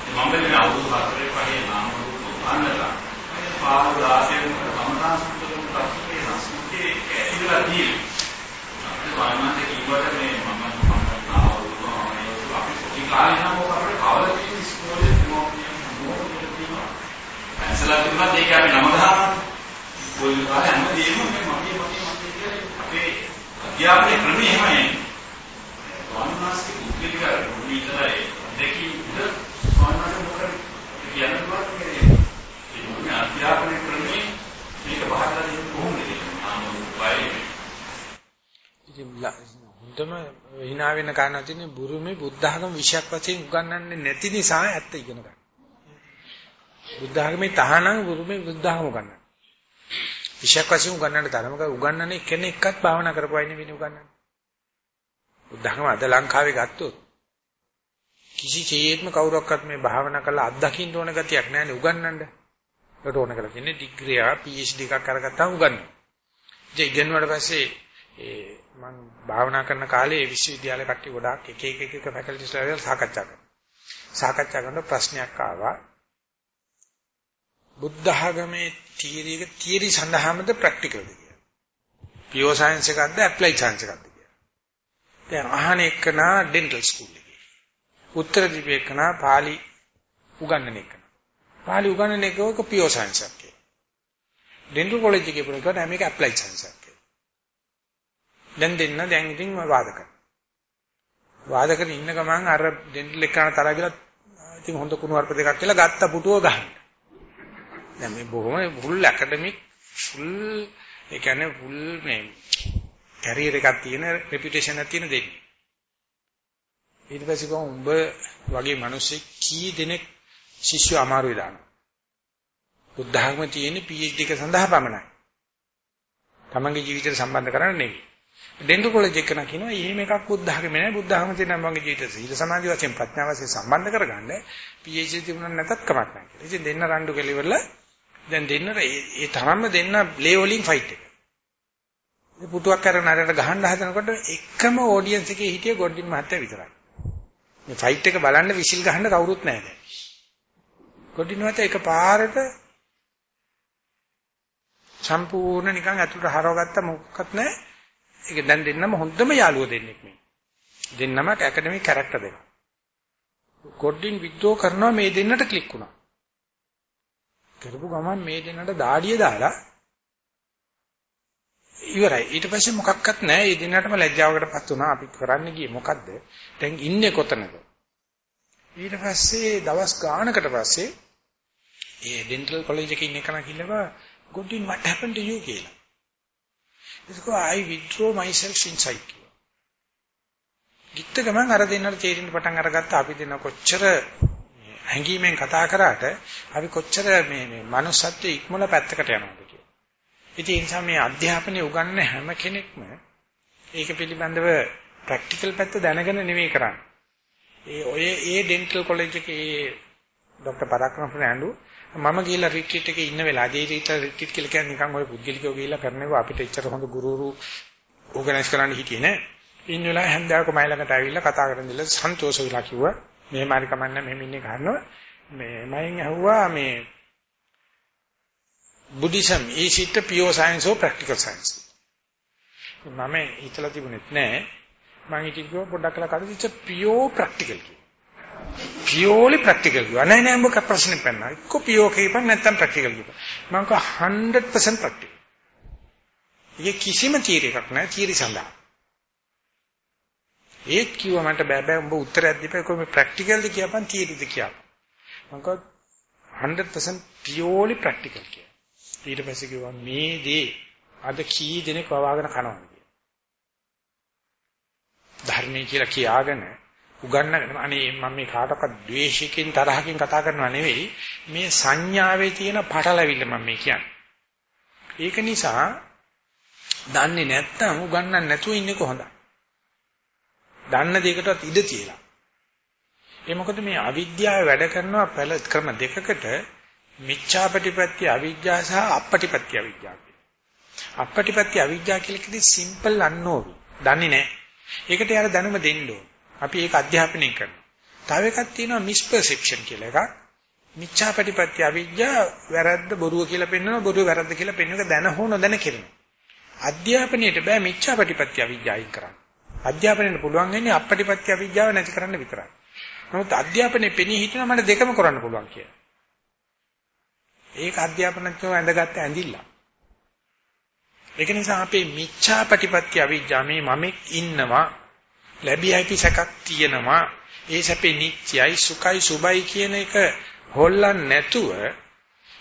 Speaker 6: මම මේ අවුරුදු 4 5 නාම රූප ගන්නලා මේ පාළු 16 වල කමඨාන් සුත්තුන් ප්‍රශ්නේ සංස්කෘතියේ ඇතිලා තියෙන්නේ. අපේ වායමන්ත කීවට මේ මම කාලේ නම් ඔක අපේ කවල තියෙන ඉස්කෝලේ ප්‍රමෝපණය මොකද කියනවා. ඇන්සලා තිබුණත් ඒක අපි නම ගහනවා. පොඩි කාලේ හැමදේම මේ මගේ මගේ මගේ කියලා අපේ අධ්‍යාපනයේ ක්‍රමය එහෙමයි. ස්වාමීනාස්ගේ පුද්ගලික විතරයි දෙකී උද ස්වාමීනාට මොකද කියන්න පුළුවන් මේ මේ අධ්‍යාපන ක්‍රමේ මේක බහදලා දෙන්න කොහොමද ආම වයි
Speaker 1: ඉතින් හොඳම hina වෙන කාරණා තියෙන්නේ බුරුමේ බුද්ධ ආගම විෂයක් වශයෙන් උගන්වන්නේ නැති නිසා ඇත්ත ඉගෙන ගන්න. බුද්ධ ආගමේ තහනම් බුරුමේ බුද්ධ ආගම උගන්වන්නේ. විෂයක් වශයෙන් උගන්වන්න තරමක උගන්වන්නේ කෙනෙක්වත් භාවනා කරපුවයි නෙවෙයි උගන්වන්නේ. බුද්ධඝම අද ලංකාවේ ගත්තොත් කිසි චේත්ම කවුරක්වත් මේ භාවනා කරලා අත්දකින්න ඕන ගතියක් නැහැ උගන්නන්න. ඒකට ඕන කරලා කියන්නේ ඩිග්‍රී ආ PhD එකක් කරගත්තාම උගන්වනවා. ඉතින් ඉගෙනුවාට පස්සේ ඒ මම භාවනා කරන කාලේ ඒ විශ්වවිද්‍යාල කට්ටිය ගොඩාක් එක එක එක එක ෆැකල්ටිස් වල සාකච්ඡා කරනවා. සාකච්ඡා කරන ප්‍රශ්නයක් ආවා. බුද්ධ ධර්මයේ තියරි එක තියරි සඳහාමද ප්‍රැක්ටිකල්ද කියලා. පියෝ සයන්ස් එකක්ද ඇප්ලයිඩ් සයන්ස් එකක්ද දැන් අහන එකනා ඩෙන්ටල් ස්කූල් එකේ. උත්තර දීපේ එකනා පාලි උගන්වන එකනා. පාලි උගන්වන එකක පියෝ සයන්ස් එකක්. ඩෙන්ටල් කොලෙජ් එකේ පුරකට මේක ඇප්ලයිඩ් සයන්ස් එකක්. දැන් දෙන්න දැන් ඉතින් වාද කරනවා. වාද කරගෙන ඉන්න ගමන් අර ඩෙන්ටල් එකන තරහ ගිලා ඉතින් හොඳ කුණු වර්ප දෙකක් කියලා ගත්ත පුටුව ගහන්න. දැන් මේ බොහොම ෆුල් ඇකඩමික් ෆුල් ඒ කියන්නේ ෆුල් මේ කැරියර් එකක් තියෙන රෙපියුටේෂන් එකක් තියෙන දෙන්නේ. ඊට පස්සේ කොහොම උඹ වගේ මිනිස්සු කී දෙනෙක් ශිෂ්‍ය අමාරු වෙලා බුද්ධ ධර්ම තියෙන PhD එක සඳහා පමණයි. තමන්ගේ ජීවිතයට සම්බන්ධ කරන්නේ නෙවෙයි. ඩෙන්ටල් කොලෙජ් එක නා කියනවා එහෙම එකක් බුද්ධ ධර්මේ නෑ බුද්ධ ධර්ම තියෙන මගේ ජීවිතය සීල සමාධි වශයෙන් ප්‍රඥා වශයෙන් සම්බන්ධ කරගන්න PhD තිබුණා නැතත් කමක් නැහැ කියලා. ඉතින් දෙන්න රණ්ඩු කෙලිවල දැන් දෙන්න ඒ තරම්ම දෙන්න ලේ වලින් ෆයිට් එක. මේ පුටුවක් කරන අරට ගහන්න හදනකොට එකම ඔඩියන්ස් එකේ හිටිය ගොඩින් මහත්තයා විතරයි. මේ ෆයිට් එක බලන්න විසිල් ගහන්න කවුරුත් නැහැ දැන්. ගොඩින් මහත්තයා එකපාරට සම්පූර්ණ නිකන් අතුලට හරවගත්ත මොකක්වත් නැහැ. ඒක දැන් දෙන්නම හොඳම යාළුවෝ දෙන්නෙක් මේ. දෙන්නම ඇකඩමික් කැරක්ටර් දෙක. ගොඩින් විද්‍රෝ කරනවා මේ දෙන්නට ක්ලික් වුණා. කරපු ගමන් මේ දෙන්නට දාඩිය දාලා ඉවරයි. ඊට පස්සේ මොකක්වත් නැහැ. ඒ දිනටම ලැජ්ජාවකටපත් වුණා. අපි කරන්න ගියේ මොකද්ද? දැන් ඉන්නේ කොතනද? ඊට පස්සේ දවස් ගානකට පස්සේ ඒ ඩෙන්ටල් කොලෙජ් එකේ ඉන්න කෙනා කිව්වා Godin what happened to you කියලා. ඒක I withdraw myself inside කියලා. ගිත්ත ගමන් අර දෙන්නට තේරෙන්න පටන් අරගත්ත අපි දෙන්න කොච්චර හැංගීමෙන් කතා කරාට අපි කොච්චර මේ මේ manussත්වයේ ඉක්මන පැත්තකට යනවද ඉතින් ඒ නිසා මේ අධ්‍යාපනය උගන්වන හැම කෙනෙක්ම ඒක පිළිබඳව ප්‍රැක්ටිකල් පැත්ත දැනගෙන නෙවෙයි කරන්නේ. ඒ ඔය ඒ ඩෙන්ටල් කොලෙජ් එකේ ડોક્ટર පරාක්‍රම ෆර්නෑන්ඩෝ මම ගිහිල්ලා රිට්‍රීට් එකේ ඉන්න වෙලාවදී රිට්‍රීට් රිට්‍රීට් කියලා කියන්නේ නිකන් ඔය පුද්ගලිකව ගිහිල්ලා කරනවා අපිට එච්චර හොඳ ගුරුවරු ඕගනයිස් කරන්න හිටියේ නෑ. ඉන්න වෙලාවේ හැන්දෑවක මයි ළඟට ඇවිල්ලා කතා කරන් ඉඳලා සන්තෝෂ වෙලා කිව්වා මෙහෙම හරි කමන්නේ මෙහෙම ඉන්නේ ගන්නවා. මේ මයින් ඇහුවා මේ Buddhism is it a pure science or practical science? මම හිතලා තිබුණෙත් නෑ. මම හිතුවා පොඩ්ඩක් කළා කඩ ඉච්ච pure practical කියලා. purely practical කිව්වා. නෑ නෑ මොකක් ප්‍රශ්නේ පෙන්නා. එක්ක pure කියපන් නැත්නම් practical කියපන්. මම කිව්වා 100% practical. ඒක කිසිම තීරයක් නෑ තීරි සඳහා. ඒත් කිව්වා මට බෑ බෑ උඹ උත්තරයක් දීපේ කොහොම ප්‍රැක්ටිකල්ද කියපන් තීරිද කියපන්. මම කිව්වා 100% purely practical කියලා. ඊට පස්සේ කිව්වා මේ දේ අද කී දෙනෙක් වවාගෙන කනවද කියලා. ධර්මයේ කියලා කියාගෙන උගන්නගෙන අනේ මම මේ කාටවත් ද්වේෂිකින් තරහකින් කතා කරනවා නෙවෙයි මේ සංඥාවේ තියෙන පටලැවිල්ල මම මේ කියන්නේ. ඒක නිසා දන්නේ නැත්තම් උගන්නන්න නැතුව ඉන්නේ කොහොමද? දන්න දෙයකටත් ඉඩ තියලා. ඒ මොකද මේ අවිද්‍යාව වැඩ කරනවා පළ ක්‍රම දෙකකට මිච්ඡාපටිපත්‍ය අවිජ්ජා සහ අපපටිපත්‍ය අවිජ්ජා අපපටිපත්‍ය අවිජ්ජා කියලා කිව්වේ සිම්පල් අන්නෝවි. දන්නේ නැහැ. ඒකට යාර දැනුම දෙන්න ඕන. අපි ඒක අධ්‍යාපනය කරනවා. තව එකක් තියෙනවා මිස්පර්සෙප්ෂන් කියලා එකක්. මිච්ඡාපටිපත්‍ය අවිජ්ජා වැරද්ද බොරුව කියලා පෙන්වනවා බොරුව වැරද්ද කියලා පෙන්වන එක දැන හෝ නොදැන කරනවා. අධ්‍යාපනයේට බෑ මිච්ඡාපටිපත්‍ය අවිජ්ජායින් කරන්න. අධ්‍යාපනයට පුළුවන් වෙන්නේ අපපටිපත්‍ය අවිජ්ජාව නැති කරන්න විතරයි. නමුත් අධ්‍යාපනයේ පෙනී හිටිනවා මට දෙකම කරන්න පුළුවන් කියලා. ඒක අධ්‍යාපනඥයෝ ඇඳගත්ත ඇඳිල්ල. ඒක නිසා අපේ මිච්ඡාපටිපත්‍ය අවිජ්ජා මේ මමෙක් ඉන්නවා ලැබියයි පිසකක් තියෙනවා ඒ සැපේ නිත්‍යයි සුඛයි සුබයි කියන එක හොල්ලන්නේ නැතුව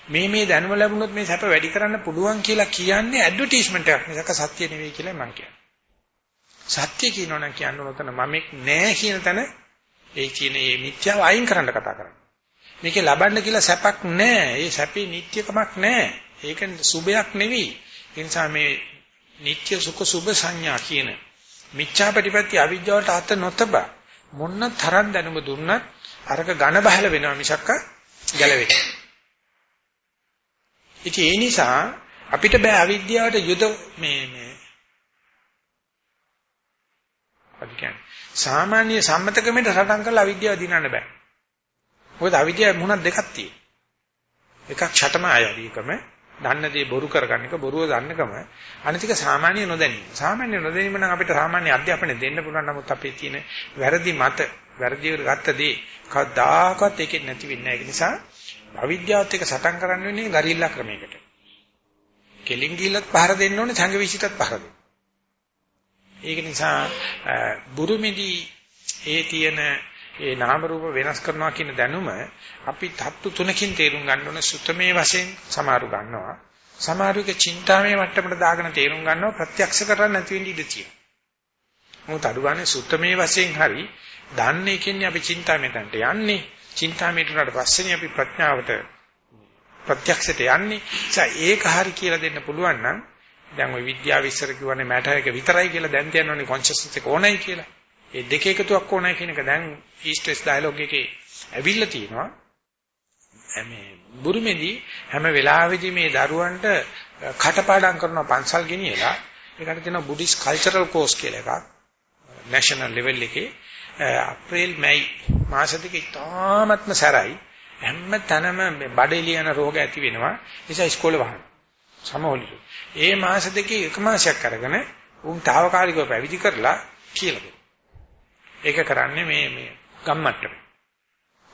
Speaker 1: මේ මේ දැනුම ලැබුණොත් මේ සැප වැඩි කරන්න පුළුවන් කියලා කියන්නේ ඇඩ්වර්ටයිස්මන්ට් එකක් මිසක සත්‍ය නෙවෙයි කියලා මම කියන්නේ. සත්‍ය කියනවනම් කියන්න උනතන මමෙක් නෑ කියන තැන ඒ කියන මේ මිත්‍යාව අයින් කරන්න කතා කරන්නේ. මේකේ ලබන්න කියලා සැපක් නෑ. ඒ සැපේ නිට්‍යකමක් නෑ. ඒක සුබයක් නෙවෙයි. ඒ නිසා මේ නිට්‍ය සුඛ සුබ සංඥා කියන මිච්ඡාපටිපත්‍ය අවිජ්ජාවට අත නොතබ මොන්න තරම් දැනුම දුන්නත් අරක ඝන බහල වෙනවා මිසක්ක ගැලවෙන්නේ. ඉතින් ඒ නිසා අපිට බෑ අවිද්‍යාවට යුද මේ මේ අපි කියන්නේ සාමාන්‍ය සම්මතකමෙන් රටන් කරලා අවිද්‍යාව දිනන්න බෑ. මොකද අවිද්‍යාව මුණක් දෙකක් තියෙනවා. එකක් ඡටම ආයදීකම දන්න දේ බොරු කරගන්න එක බොරුව දන්නකම අනිතික සාමාන්‍ය නොදැනීම. සාමාන්‍ය නොදැනීම නම් අපිට සාමාන්‍ය අධ්‍යාපනය දෙන්න පුළුවන් නමුත් අපේ තියෙන වැරදි මත වැරදි ගත්ත දේ කවදාකවත් ඒකෙත් නැති වෙන්නේ නැහැ. ඒ නිසා අවිද්‍යාවත් එක්ක සටන් කරන්න වෙන්නේ ගරිල්ලා ක්‍රමයකට. කෙලින් ගිහිල්ලත් පහර දෙන්න ඕනේ සංඝ විශ්ිතත් පහර දෙන්න. ඒක නිසා බුරුමේදී ඒ තියෙන ඒ නාම රූප වෙනස් කරනවා කියන දැනුම අපි තත්තු තුනකින් තේරුම් ගන්න ඕනේ සුතමේ වශයෙන් සමාරු ගන්නවා. සමාරුක චින්තාමේ මට්ටමට දාගෙන තේරුම් ගන්නවා ප්‍රත්‍යක්ෂ කරන්න නැති වෙන්න ඉඩ තියෙනවා. මොකද අඩුගානේ සුතමේ වශයෙන් හරි දන්නේ කියන්නේ අපි චින්තාමෙතන්ට යන්නේ. චින්තාමෙට උනාට පස්සේනේ අපි ප්‍රඥාවට ප්‍රත්‍යක්ෂයට යන්නේ. ඒ ඒක හරි කියලා දෙන්න පුළුවන් නම් දැන් ওই විද්‍යාව ඉස්සර කිව්වනේ මැටර් එක විතරයි කියලා දැන් කියනෝනේ කොන්ෂස්නස් එක ඕනයි කියලා. ඒ දෙක එකතුවක් ඕනයි කියන එක දැන් ඊස්ට් වෙස්ට් ඩයලොග් එකේ ඇවිල්ලා තියෙනවා. මේ බුරුමේදී හැම වෙලාවෙදී මේ දරුවන්ට කටපාඩම් කරන පන්සල් ගෙනියලා ඒකට තියෙනවා බුද්දිස් කල්චරල් කෝස් කියලා එකක්. නැෂනල් ලෙවල් එකේ අප්‍රේල් මැයි මාස දෙක ඉතාමත්ම සැරයි හැම තැනම බඩේලියන රෝග ඇති වෙනවා නිසා ඉස්කෝලේ වහන සමෝලිය ඒ මාස දෙකේ එක මාසයක් අරගෙන උන් తాවකාලිකව පැවිදි කරලා කියලා දෙනවා ඒක කරන්නේ මේ මේ ගම්මට්ටමේ.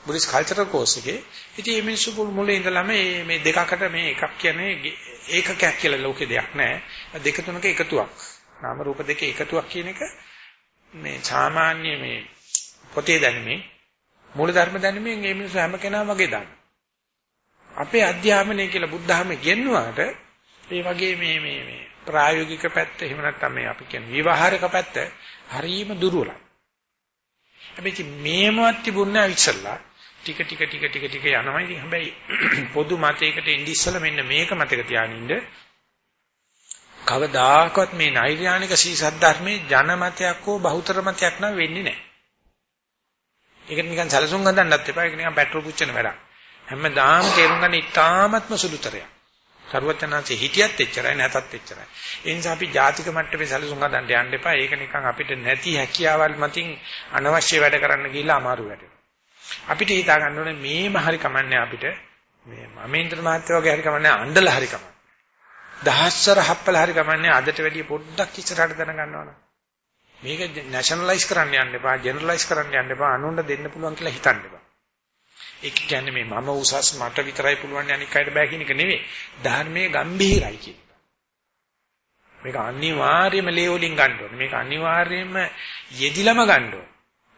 Speaker 1: බුද්දිස් කල්චරල් කෝස් එකේ. ඉතින් මේ මිනිස්සු මුලින් ඉඳලම මේ මේ දෙකකට මේ එකක් කියන්නේ ඒකකයක් කියලා ලෝකේ දෙයක් නැහැ. දෙක තුනක එකතුවක්. නාම රූප දෙකේ එකතුවක් කියන එක මේ සාමාන්‍ය මේ පොතේ දැනුමේ මූල ධර්ම දැනුමෙන් මේ මිනිස්සු හැම කෙනාම වගේ දන්න. අපේ අධ්‍යාපනය කියලා බුද්ධ ධර්මයේ කියනවාට ඒ වගේ මේ මේ මේ ප්‍රායෝගික පැත්ත එහෙම නැත්නම් මේ අපි කියන විවහාරක පැත්ත හරීම දුර්වලයි. හැබැයි මේවත් තිබුණා ඉස්සල්ලා ටික ටික ටික ටික ටික යනවා. ඉතින් හැබැයි පොදු මතයකට ඉඳි ඉස්සලා මෙන්න මේක මතක තියාගන්න කවදාකවත් මේ නෛර්යානික සීසත් ධර්මයේ ජනමතයක් හෝ බහුතර මතයක් නම් වෙන්නේ නැහැ. ඒකට නිකන් සැලසුම් හදන්නත් එපා. ඒක නිකන් පෙට්‍රල් පුච්චන වැඩක්. හැමදාම තේරුම් ගන්න ඉතාමත්ම සුළුතරයක්. සරුවචනාංශේ හිටියත් එච්චරයි නැතත් එච්චරයි. ඒ නිසා අපි ජාතික මට්ටමේ සැලසුම් හදන්න යන්න එපා. ඒක නිකන් අපිට නැති හැකියාවල් මතින් අනවශ්‍ය වැඩ කරන්න ගිහිල්ලා අමාරු වැඩ. අපිට හිතා ගන්න ඕනේ මේම හරි කමන්නේ අපිට මේ මමේන්ද්‍ර මහත්තයා වගේ හරි කමන්නේ අඬලා හරි කමන්නේ. දහස්වර හප්පල හරි කමන්නේ අදට වැඩිය පොඩ්ඩක් ඉස්සරහට දැනගන්නවනේ. මේක නැෂනලයිස් කරන්න යන්න එපා, ජෙනරලයිස් කරන්න යන්න එපා, අනුන්ට දෙන්න පුළුවන් කියලා හිතන්න එපා. ඒක කියන්නේ මේ මම උසස් මට විතරයි පුළුවන් අනික් අයට බෑ කියන එක නෙවෙයි. ධර්මයේ ගැඹීරයි කියන එක. මේක අනිවාර්යයෙන්ම ලේවලින් ගන්න ඕනේ. මේක අනිවාර්යයෙන්ම යෙදිලම ගන්න ඕනේ.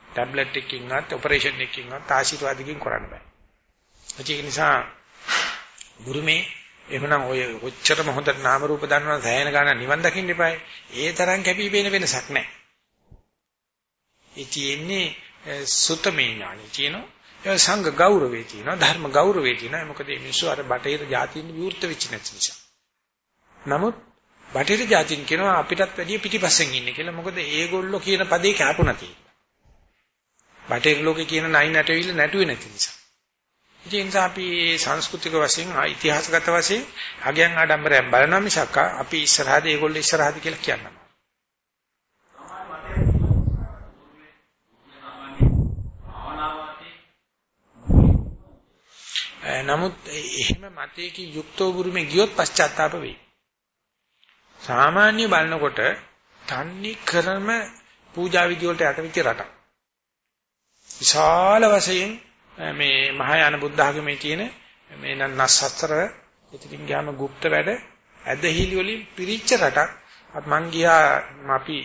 Speaker 1: ටැබ්ලට් එකකින්වත් ඔපරේෂන් එකකින්වත් ආශිර්වාදකින් කරන්න බෑ. ඒක නිසා ගුරුමේ එහෙනම් ඔය ඔච්චරම හොඳට නාම රූප දන්නවා සෑහෙන ගාන නිවන් දකින්න එපායි. ඒ තරම් කැපී පෙනෙන වෙනසක් නැහැ. ඒ තියෙන්නේ සුතමේ ඥානෙ තියෙනවා. ඒ සංඝ ගෞරවේ තියෙනවා. ධර්ම ගෞරවේ තියෙනවා. මොකද මේ මිනිස්සු අර බටහිර જાතියින් විවෘත වෙච්ච නැති නිසා. නමුත් බටහිර જાතියින් කියනවා අපිටත් වැඩිය පිටිපස්සෙන් ඉන්නේ කියලා. මොකද ඒගොල්ලෝ කියන පදේ කැපුණා තියෙනවා. බටහිර ලෝකේ කියන නයින් නැටවිල්ල නැටුවේ නැති නිසා. ඒ නිසා අපි සංස්කෘතික වශයෙන් ඉතිහාසගත වශයෙන් අගයන් ආඩම්බරයෙන් බලනවා මිසක් අපි ඉස්සරහද ඒගොල්ලෝ ඉස්සරහද කියලා කියන්නම්. නමුත් එහෙම මතයකින් යුක්තව බුරුමේ ගියොත් පශ්චාත්තාප වෙයි. සාමාන්‍ය බලනකොට තන්නේ කරම පූජා විදි වලට යටවිච්ච රටක්. විශාල වශයෙන් මේ මහායාන බුද්ධ ආගමේ තියෙන මේ නස්සතර ඉතින් ගියාම গুপ্ত වැඩ ඇදහිලි වලින් පිරිච්ච රටක්. මං ගියා අපි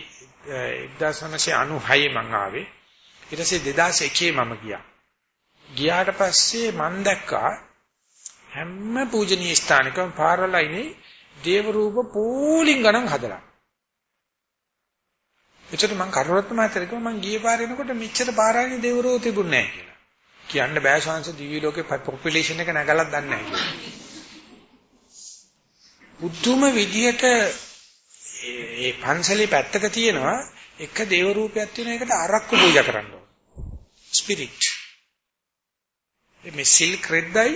Speaker 1: 1996 මං ආවේ. ඊට පස්සේ 2001 මම ගියා. ගියාට පස්සේ මං දැක්කා හැම පූජනීය ස්ථානකම පාරලයිනේ දේව රූප පූලිං ගණන් හදලා. එතකොට මං කරුණාත්ම මාතර කිව්වා මං ගියේ පාර එනකොට මෙච්චර පාරායිනේ දේව රූප තිබුණේ නැහැ කියලා. කියන්න බෑ ශාංශ දිවි ලෝකේ පොපියුලේෂන් එක නැගලක් දන්නේ නැහැ කියලා. බුද්ධුම විදියට ඒ පන්සලේ පැත්තක තියෙනවා එක දේව රූපයක් තියෙන එකට අරක්කු පූජා කරන්න ඕන. ස්පිරිට්. මේ සිල්ක් රෙද්දයි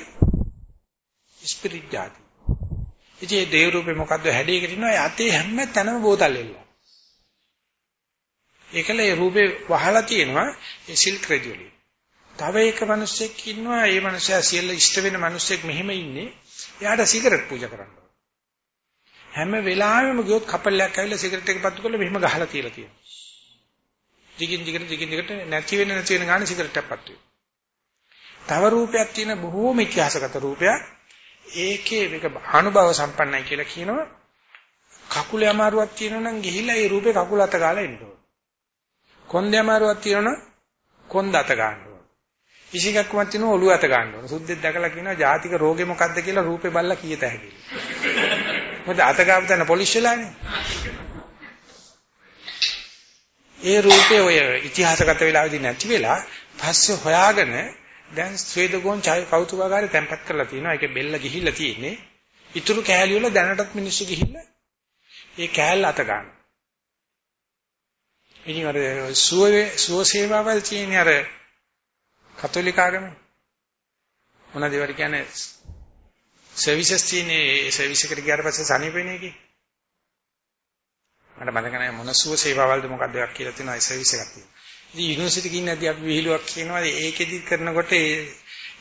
Speaker 1: ස්පිරිට් જાති. ඉතින් ඒ දේව රූපේ මොකද්ද හැඩයකට ඉන්නවා යතේ හැම තැනම බෝතල් එල්ල. ඒකල ඒ රූපේ වහලා තියෙනවා ඒ සිල්ක් රෙදි වලින්. තව එක මිනිස්සෙක් ඉන්නවා ඒ මිනිස්සයා සියල්ල ඉෂ්ට වෙන මිනිස්සෙක් මෙහෙම ඉන්නේ. එයාට සිගරට් පූජා කරන්න හැම වෙලාවෙම ගියොත් කපල්ලයක් ඇවිල්ලා සිගරට් එක පත්තු කරලා මෙහෙම ගහලා තියලා තියෙනවා. දිගින් දිගට දිගින් දිගට නැති වෙන නැති වෙන ගානේ සිගරට් එකක් පත්තු වෙනවා. තව රූපයක් තියෙන බොහෝම ඉතිහාසගත රූපයක්. ඒකේ මේක අනුභව සම්පන්නයි කියලා කියනවා. කකුලේ අමාරුවක් තියෙනවා නම් ගිහිල්ලා ඒ රූපේ කකුල අත ගාලා එන්න ඕන. කොන්දේ අමාරුවක් තියෙනවා කොන්ද අත ගන්න ඕන. ඉසිකක්කමක් තියෙනවා ඔළුව අත ගන්න ඕන. සුද්දෙක් දැකලා කියනවා ජාතික රෝගේ මොකද්ද කියලා රූපේ බලලා කීයත හැකියි. මොකද අත ගාව තැන පොලිෂ් වෙලානේ. ඒ රූපේ ඔය ඉතිහාසගත වෙලාවේදී නැති වෙලා පස්සේ හොයාගෙන දැන් ස්වේදගෝන් ඡාය කෞතුකාගාරේ තැම්පත් කරලා තියෙනවා. ඒකේ බෙල්ල ගිහිල්ලා තියෙන්නේ. ඉතුරු කෑලි වල දැනටත් මිනිස්සු ගිහිල්ලා ඒ කෑල්ල අත ගන්න. ඉතින් අර සුව සුව සේවාවල් කියන්නේ අර කතෝලික ආගම මොනවද ඒවට කියන්නේ සර්විසස් තියෙන්නේ ඒ සර්විස් එකට ගියාට පස්සේ සනීප වෙන එකේ මට මතක නැහැ මොන සුව සේවාවල්ද මොකක්ද එකක් කියලා තියෙනවා ඒ සර්විස් එකක් තියෙනවා ඉතින් යුනිවර්සිටි ගිහින් නැති අපි විහිළුවක් කියනවා ඒකෙදි කරනකොට ඒ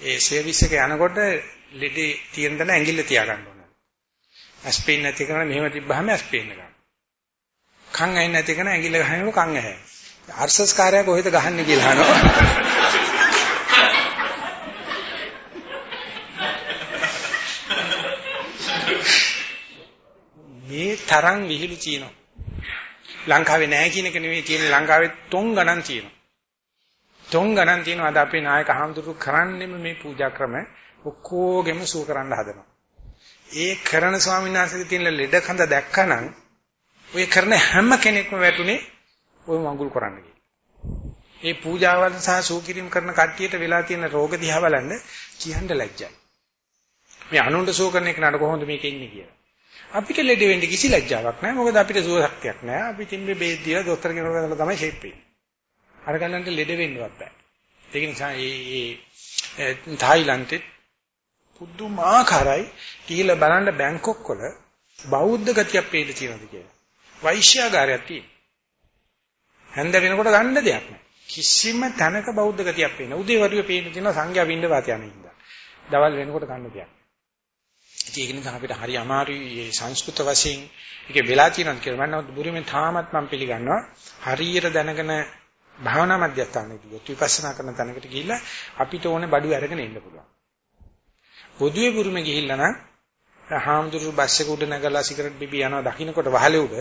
Speaker 1: ඒ සර්විස් එක යනකොට ලෙඩේ තියෙන දන ඇඟිල්ල තියාගන්න ඕන ඇස්පේන් නැති කරන මෙහෙම තිබ්බහම ඇස්පේන් ගන්න කන් ඇහෙන්නේ නැති කෙනා ඇඟිල්ල ගහනකොට කන් ඇහැ. අර්සස් කාර්යය කොහෙද ගහන්නේ කියලා අහනවා. මේ තරම් විහිළු තියෙනවා. ලංකාවේ නැහැ කියන එක නෙවෙයි තියෙන්නේ ලංකාවේ තොන් ගණන් තියෙනවා. තොන් ගණන් තියෙනවා අද අපේ නායක හාමුදුරු කරන්නේම මේ පූජා ක්‍රම ඔක්කොගෙම සූ කරන්න හදනවා. ඒ කරන ස්වාමීන් වහන්සේගේ තියෙන ලෙඩ කඳ දැක්කනම් ඔය කරන හැම කෙනෙක්ම වැටුනේ ඔය මඟුල් කරන්න ඒ පූජාවල් සහ සූකිරීම කරන කට්ටියට වෙලා තියෙන රෝග දිහා බලන්න කියන්න ලැජ්ජයි. මේ අනුන්ට සූ කරන එක නඩ කොහොමද මේක ඉන්නේ කියලා. අපිට ලෙඩ වෙන්න කිසි ලැජ්ජාවක් නැහැ. මොකද අපිට සුව ශක්තියක් නැහැ. අපි තිම්බේ බේත් දීලා දොස්තර කෙනෙකුට ගලලා තමයි ෂේප් වෙන්නේ. අර ගන්නන්ට ලෙඩ වෙන්නවත් බෑ. ඒක නිසා මේ මේ තායිලන්තෙත් පුදුමාකාරයි කියලා බලන්න බැංකොක් වල බෞද්ධ ගතියක් පේන්න තියෙනවද කියලා. වෛශ්‍යාගාරයක් තියෙනවා. හැන්ද වෙනකොට ගන්න දෙයක් නැහැ. කිසිම තැනක බෞද්ධ ගතියක් පේන්නේ. උදේ වරුවේ පේන්න තියෙන සංඝයා වින්න වාත යන ඉඳලා. දවල් වෙනකොට ගන්න දෙයක්. ඒක නිසා අපිට හරි අමාරුයි මේ සංස්කෘත වශයෙන් ඒක වෙලා තියෙනවා කියලා. මම නමුත් බුරුමෙන් තාමත් මම පිළිගන්නවා. හරියට දැනගෙන භාවනා මධ්‍යස්ථානයේදී ගියොත් විපස්සනා කරන තැනකට ගිහිල්ලා අපිට ඕනේ බඩු අරගෙන ඉන්න පුළුවන්. පොදුවේ බුරුමේ ගිහිල්ලා නම් හාමුදුරු බස් එක උඩ නැගලා සිගරට් බිබී යනවා දකින්නකොට වහලේ උඩ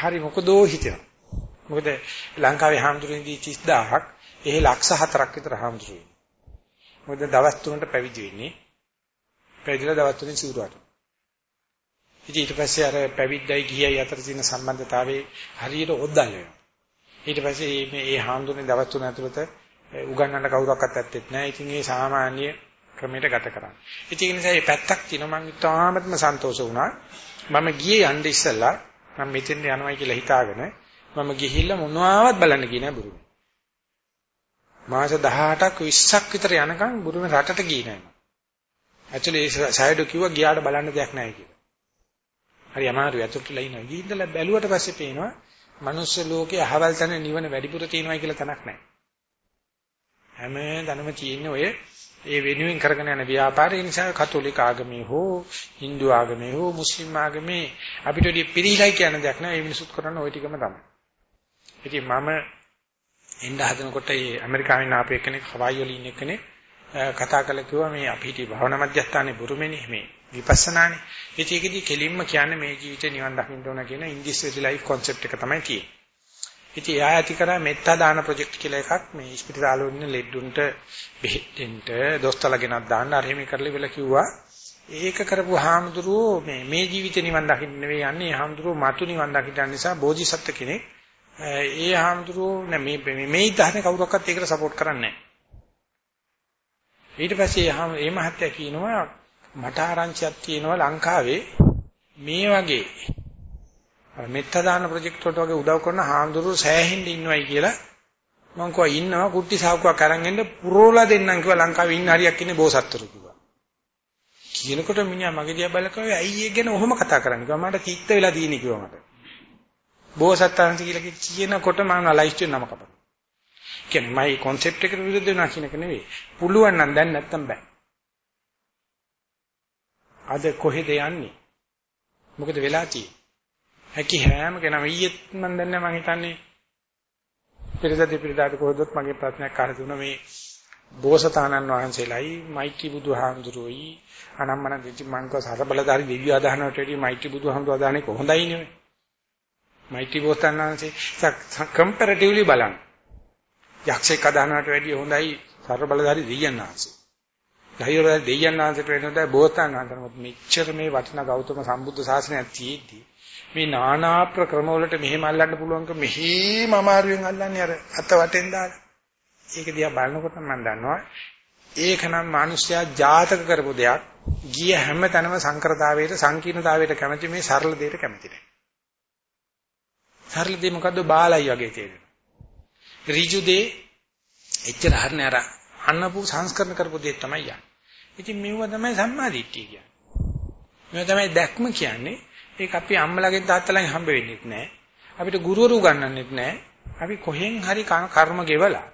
Speaker 1: හරි මොකදෝ හිතෙනවා. මොකද ලංකාවේ හාමුදුරුවෝදී 30000ක් එහි ලක්ෂ 4ක් විතර හාමුදුරුවෝ. මොකද දවස් තුනකට පැවිදි වෙන්නේ. පැවිදිලා දවස් තුනෙන් සිවුරට. ඉතින් ඊට පස්සේ අර පැවිද්දයි ගියයි අතර තියෙන සම්බන්ධතාවයේ හරියට ඔද්දල් වෙනවා. ඊට පස්සේ මේ මේ හාමුදුරනේ දවස් තුන ඇතුළත උගන්වන්න කවුරක්වත් ඇත්තෙත් නැහැ. ඉතින් ඒ සාමාන්‍ය ක්‍රමයට ගත කරන්නේ. ඉතින් ඒ නිසා මේ පැත්තක් තියෙනවා මම ඉතාමත්ම සන්තෝෂ වුණා. මම ගියේ යන්න ඉස්සෙල්ලා මම මෙතෙන් යනවායි කියලා හිතාගෙන මම ගිහිල්ලා මොනවාවත් බලන්න ගියේ නෑ බුරුමේ. මාස 18ක් 20ක් විතර යනකම් බුරුමේ රටට ගියේ නෑ. ඇක්චුලි සයිඩෝ කිව්වා ගියාට බලන්න දෙයක් නැහැ කියලා. හරි අමාරුයි අතටලා ඉනවා. ගිහින්දලා බැලුවට පස්සේ පේනවා මනුස්ස ලෝකේ අහවල් තැන නිවන වැඩිපුර තියෙනවා කියලා තැනක් නැහැ. හැම තැනම තියෙන්නේ ඔය ඒ වෙනුවෙන් කරගෙන යන ව්‍යාපාරය නිසා කතෝලික ආගමේ හෝ Hindu ආගමේ හෝ මුස්ලිම් ආගමේ අපිට ඉතින් පිළිහිලයි කියන දෙයක් නෑ ඒ මිනිසුත් කරන්නේ ওই ටිකම තමයි. ඉතින් මම එන්න හදනකොට මේ ඇමරිකාවෙන් ආපු එක්කෙනෙක් හවායි වල ඉන්න එක්කෙනෙක් කතා කළා කිව්වා මේ අපි හිටිය භවනා මධ්‍යස්ථානයේ බුරුමේනේ මේ විපස්සනානේ. ඉතින් ඒකෙදි කෙලින්ම කියන්නේ මේ ජීවිතේ නිවන් දකින්න ඕන කියන ඉන්දිස් වෙරි ලයිෆ් concept එක තමයි තියෙන්නේ. ඉතින් එයා ඇති කරා මෙත්තා දාන ප්‍රොජෙක්ට් කියලා එකක් මේ ස්පිරිතාල වල ඉන්න ලෙඩුන්ට බෙහෙත් දෙන්න දොස්තරලා ගෙනත් දාන්න අර එහෙම කරලා ඉවල කිව්වා ඒක කරපු හාමුදුරුවෝ මේ මේ ජීවිතේ නිවන් දකින්න නෙවෙයි යන්නේ හාමුදුරුවෝ මතු නිවන් දකින්න නිසා බෝධිසත්ව කෙනෙක් ඒ හාමුදුරුවෝ මේ මේ ඉදහනේ කවුරක්වත් ඒකට සපෝට් කරන්නේ ඊට පස්සේ මේ මහත්තයා කියනවා මට ආරංචියක් තියෙනවා ලංකාවේ මේ වගේ මෙත්ත දාන ප්‍රොජෙක්ට් වලට වගේ උදව් කරන හාමුදුරුවෝ සෑහෙන්න ඉන්නවයි කියලා මං කෝ ඉන්නවා කුට්ටි සාවුකක් අරන් එන්න පුරෝලා දෙන්නම් කිව්වා ලංකාවේ ඉන්න හරියක් ඉන්නේ බෝසත්තුරු කිව්වා. කියනකොට මිනිහා මගේ දිහා බලකව ඇයි ඒ ගැන ඔහොම කතා කරන්නේ කිව්වා මට තිත්ත වෙලා තියෙන්නේ කිව්වා මට. බෝසත්තාන්ති කියලා කියනකොට මම ලයිස්ට් නම කපනවා. කියන්නේ මයි concept එකට විරුද්ධ වෙනවා කියන එක නෙවෙයි. පුළුවන් නම් දැන් නැත්තම් බෑ. අද කොහෙද යන්නේ? මොකද වෙලා තියෙන්නේ? හැකි හැම කෙනාම ඊයේත් මම දන්නේ මම හිතන්නේ පිරිසදි පිරිදාට කොහොදත් මගේ ප්‍රශ්නයක් අහලා දුන්නා මේ බෝසතාණන් වහන්සේලායි මෛත්‍රී බුදුහාමුදුරුවෝයි අනම්මන දෙති මංක සරබලධාරි දෙවියෝ අදහනට වැඩිය මෛත්‍රී බුදුහාමුදුරුවෝ අදහන්නේ කොහොඳයි නෙවෙයි මෛත්‍රී බෝසතාණන් වහන්සේ කම්පැරටිව්ලි බලන්න යක්ෂයෙක් අදහනට වැඩිය හොඳයි සරබලධාරි දෙවියන් වහන්සේ ධෛර්යවල දෙවියන් වහන්සේට වෙනදා බෝසතාණන් වහන්සේ මෙච්චර මේ වටිනා ගෞතම සම්බුද්ධ ශාසනයක් තියෙද්දී මේ নানা ප්‍රක්‍රම වලට මෙහෙම අල්ලන්න පුළුවන්ක මෙහෙම අමාරුවෙන් අල්ලන්නේ අර අත වටෙන් දාලා. ඒක දිහා බලනකොට මම දන්නවා ඒකනම් මිනිස්සයා ජාතක කරපු දෙයක්. ගිය හැම තැනම සංකරතාවයට සංකීර්ණතාවයට කැමති මේ සරල දෙයට කැමති නැහැ. සරල දෙය මොකද්ද බාලයි වගේ තේරෙනවා. ඍජු දෙය එච්චර හරිනේ අර අන්නපු සංස්කරණ කරපු දෙය තමයි යන්නේ. ඉතින් මේව තමයි සම්මාදිට්ඨිය කියන්නේ. මේව තමයි දැක්ම කියන්නේ. ඒක අපි අම්මලාගෙන් තාත්තලාගෙන් හම්බ වෙන්නේ නැහැ. අපිට ගුරුවරු උගන්වන්නෙත් නැහැ. අපි කොහෙන් හරි කර්ම ගෙවලා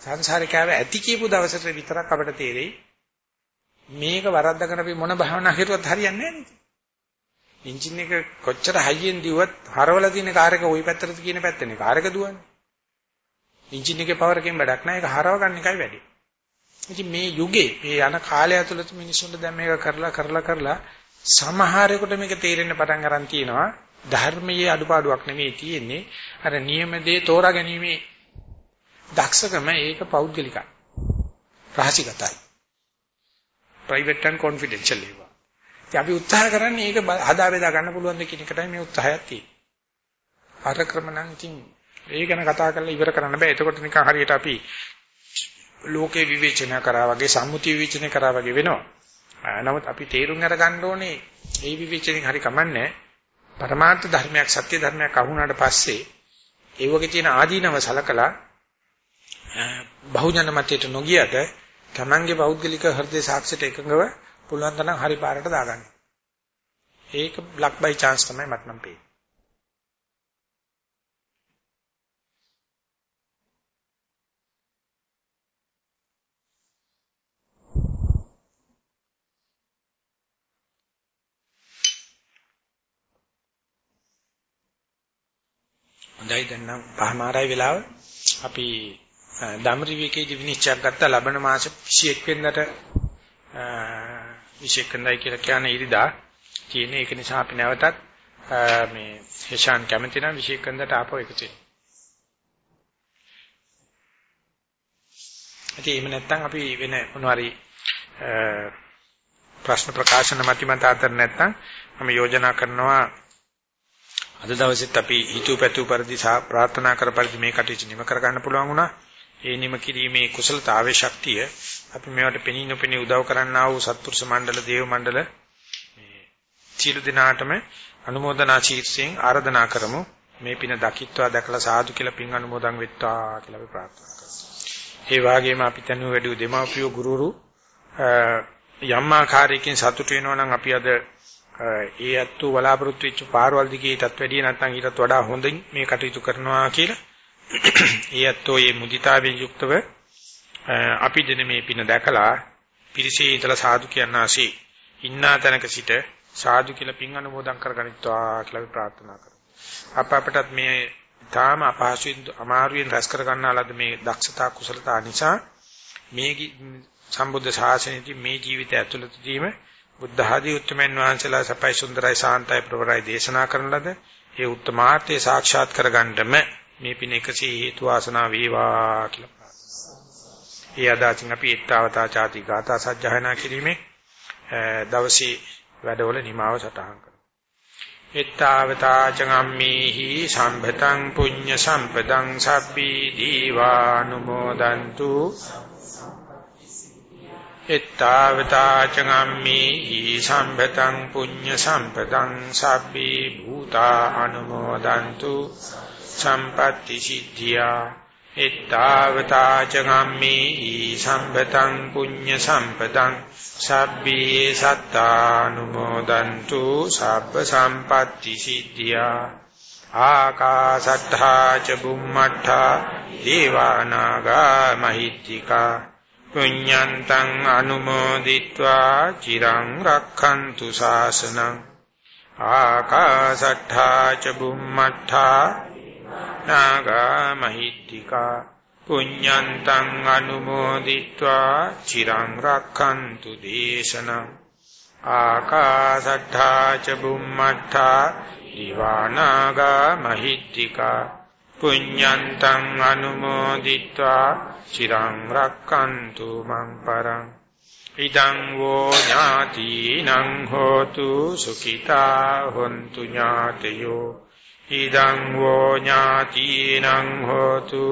Speaker 1: සංසාරිකාව ඇති කියපු දවසට විතරක් අපිට තේරෙයි මේක වරද්දගෙන අපි මොන භාවනා කරුවත් හරියන්නේ නැහැ එන්ජින් එක කොච්චර හයියෙන් දිව්වත් හරවලා තියෙන කාර් එක ওই පැත්තට කියන පැත්තනේ කාර් එක දුවන්නේ. එන්ජින් එකේ පවර් එකෙන් වැඩක් නැහැ. ඒක හරව ගන්න එකයි වැඩි. ඉතින් මේ යුගේ මේ යන කාලය ඇතුළත මිනිස්සුන්ට දැන් මේක කරලා කරලා කරලා සමහරෙකුට මේක තේරෙන්න පටන් ගන්න තියෙනවා. ධර්මයේ අඩුපාඩුවක් නෙමෙයි තියෙන්නේ. අර නියම දේ තෝරා ගැනීමේ දක්ෂකම ඒක පෞද්ගලිකයි. රහසිගතයි. Private and confidential ඒවා. ඉතින් අපි උත්සාහ කරන්නේ ඒක හදා බෙදා ගන්න පුළුවන් ද කියන එකටයි මේ උත්සාහයක් තියෙන්නේ. අර ක්‍රම නම් ඉතින් ඒ ගැන කතා කරලා ඉවර කරන්න බෑ එතකොට නිකන් හරියට අපි ලෝකේ විවේචනය කරා වගේ සම්මුති විවේචනය කරා වගේ වෙනවා නමුත් අපි තේරුම් අරගන්න ඕනේ ඒ විවිචනෙන් හරි කමන්නේ පරමාර්ථ ධර්මයක් සත්‍ය ධර්මයක් අහුණාට පස්සේ ඒ වගේ තියෙන ආදීනව සලකලා බහුජන මතයට නොගියට තමන්ගේ පෞද්ගලික හෘදේ සාක්ෂියට එකඟව පුළුවන් තරම් හරි පාරට දාගන්න. ඒක ලක් බයි chance තමයි මට නම් පේන්නේ. හොඳයි දැන් නම් පහමාරයි වෙලාව. අපි ධම්රි විකේදී විනිශ්චයක් ගත්තා ලබන මාස 21 වෙනිදාට 21 වෙනිදායි කියලා කියන්නේ ඉරිදා. තියෙන ඒක නිසා අපි නැවතත් මේ හේෂාන් කැමති නම් 21 වෙනිදාට ආපහු එකතු වෙනවා. ඉතින් එහෙම නැත්නම් අපි වෙන මොනවාරි ප්‍රශ්න ප්‍රකාශන මතිමත අතර නැත්නම් මම යෝජනා කරනවා අද දවසෙත් අපි හිතුව පැතුව පරිදි ප්‍රාර්ථනා කර පරිදි මේ කටයුතු නිම කර ගන්න පුළුවන් වුණා. ඒ නිම කිරීමේ කුසලතාවේ ශක්තිය අපි මේවට පෙනී නොපෙනී උදව් කරන්නා වූ සත්පුරුෂ මණ්ඩල, දේව මණ්ඩල මේ සියලු දිනාටම අනුමೋದනා චීර්ෂයෙන් ආරාධනා කරමු. මේ පින දකිත්වා දැකලා සාදු කියලා පින් අනුමෝදන් වෙත්වා කියලා අපි ප්‍රාර්ථනා කරමු. ඒ වගේම අපි තනුව වැඩි දෙමාපියෝ ගුරුරු යම් ආකාරයකින් සතුට වෙනවා නම් අපි අද ඒ අත්තු බලාපොරොත්තු වෙච්ච පාරවල් දිගේ ඊටත් වැඩිය නැත්නම් ඊටත් වඩා හොඳින් මේ කටයුතු කරනවා කියලා ඒ අත්ෝ මේ මුදිතාවෙන් යුක්තව අපි දෙන මේ පින දැකලා පිරිසේ ඉතලා සාදු කියනාසී ඉන්නා තැනක සිට සාදු කියලා පින් අනුමෝදන් කරගනිත්වා කියලා අපි ප්‍රාර්ථනා කරමු. අප අපටත් මේ තාම අපහසුයෙන් අමාරුවෙන් රැස් කර ගන්නාලද මේ දක්ෂතා කුසලතා නිසා මේ සම්බුද්ධ ශාසනයේදී මේ ජීවිතය ඇතුළතදීම බුද්ධ ආදී උත්තරමන් වහන්සේලා සපයි සුන්දරයි සාන්තයි ප්‍රවරයි දේශනා කරන ලද ඒ උත්තමාර්ථය සාක්ෂාත් කරගන්නම මේ පින එකසේ හේතු වාසනා වේවා කියලා ප්‍රාර්ථනා. ඒ අදාචින් අපි ඊත්තාවතා ചാති ගාථා සජ්ජායනා කිරීමේ දවසේ වැඩවල නිමාව සටහන් කරමු. ඊත්තාවතා චගම්මේහි සම්භතං පුඤ්ඤ සම්පදං සබ්බී දීවානුමෝදන්තු එත්තාවතා චගම්මේ සම්පතං පුඤ්ඤ සම්පතං සබ්බේ භූතා අනුමෝදන්තු සම්පත්‍ති සිද්ධියා. එත්තාවතා චගම්මේ සම්පතං පුඤ්ඤ සම්පතං සබ්බේ සත්තානුමෝදන්තු සබ්බ සම්පත්‍ති සිද්ධියා. ආකාසට්ඨා ච බුම්මට්ඨා දේවානාගා මහිත්‍තිකා. පුඤ්ඤන්තං අනුමෝදිत्वा චිරං රක්ඛන්තු ශාසනං ආකාසට්ඨා ච බුම්මට්ඨා නාගා මහිත්‍තිකා පුඤ්ඤන්තං අනුමෝදිत्वा චිරං රක්ඛන්තු දේශනං ආකාසට්ඨා ච බුම්මට්ඨා දිවානාගා මහිත්‍තිකා පුඤ්ඤන්තං අනුමෝදිत्वा චිරං රක්칸තු මං පරං ඉදං වෝ ඥාතිනං හෝතු සුඛිතා හොන්තු ඥාතයෝ ඉදං වෝ ඥාතිනං හෝතු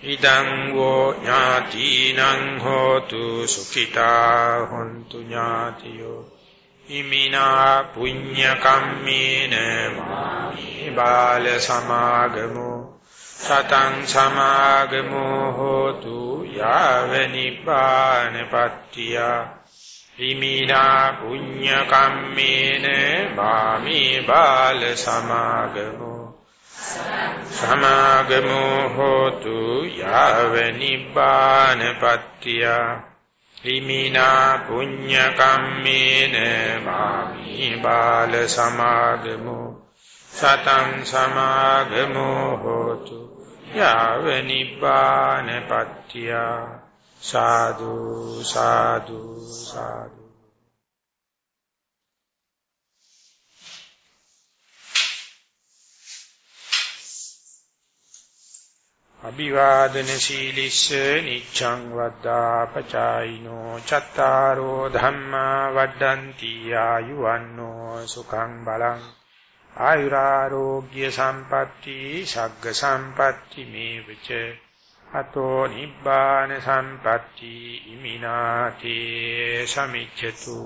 Speaker 1: ඉදං වෝ ඥාතිනං හෝතු සුඛිතා හොන්තු ඥාතියෝ ඉමිනා පුඤ්ඤ කම්මේන මාමේ බාල සමාගමෝ සතං සමාගමෝ හෝතු යාව නිපානපත්තිය ඉමිනා පුඤ්ඤ කම්මේන මාමේ බාල සමාගමෝ. සමාගමෝ හෝතු යාව නිපානපත්තිය ඉමිනා පුඤ්ඤ කම්මේන මාමි බාල සමාගමෝ. සතං සමාගමෝ හෝතු යාව නිබ්බානපත්තිය සාදු සාදු සාදු. අභිවාදන සීලිස්ස නිච්ඡං වද්දා පචායිනෝ චත්තාරෝ ධම්මා වඩ්ඩಂತಿ ආයුවන්නෝ සුඛං බලං ආයුරාෝග්‍ය සම්පatti ශග්ග සම්පatti මේවච. අතෝ නිබ්බාන සම්පatti ඉමිනාතේ සමිච්ඡතු.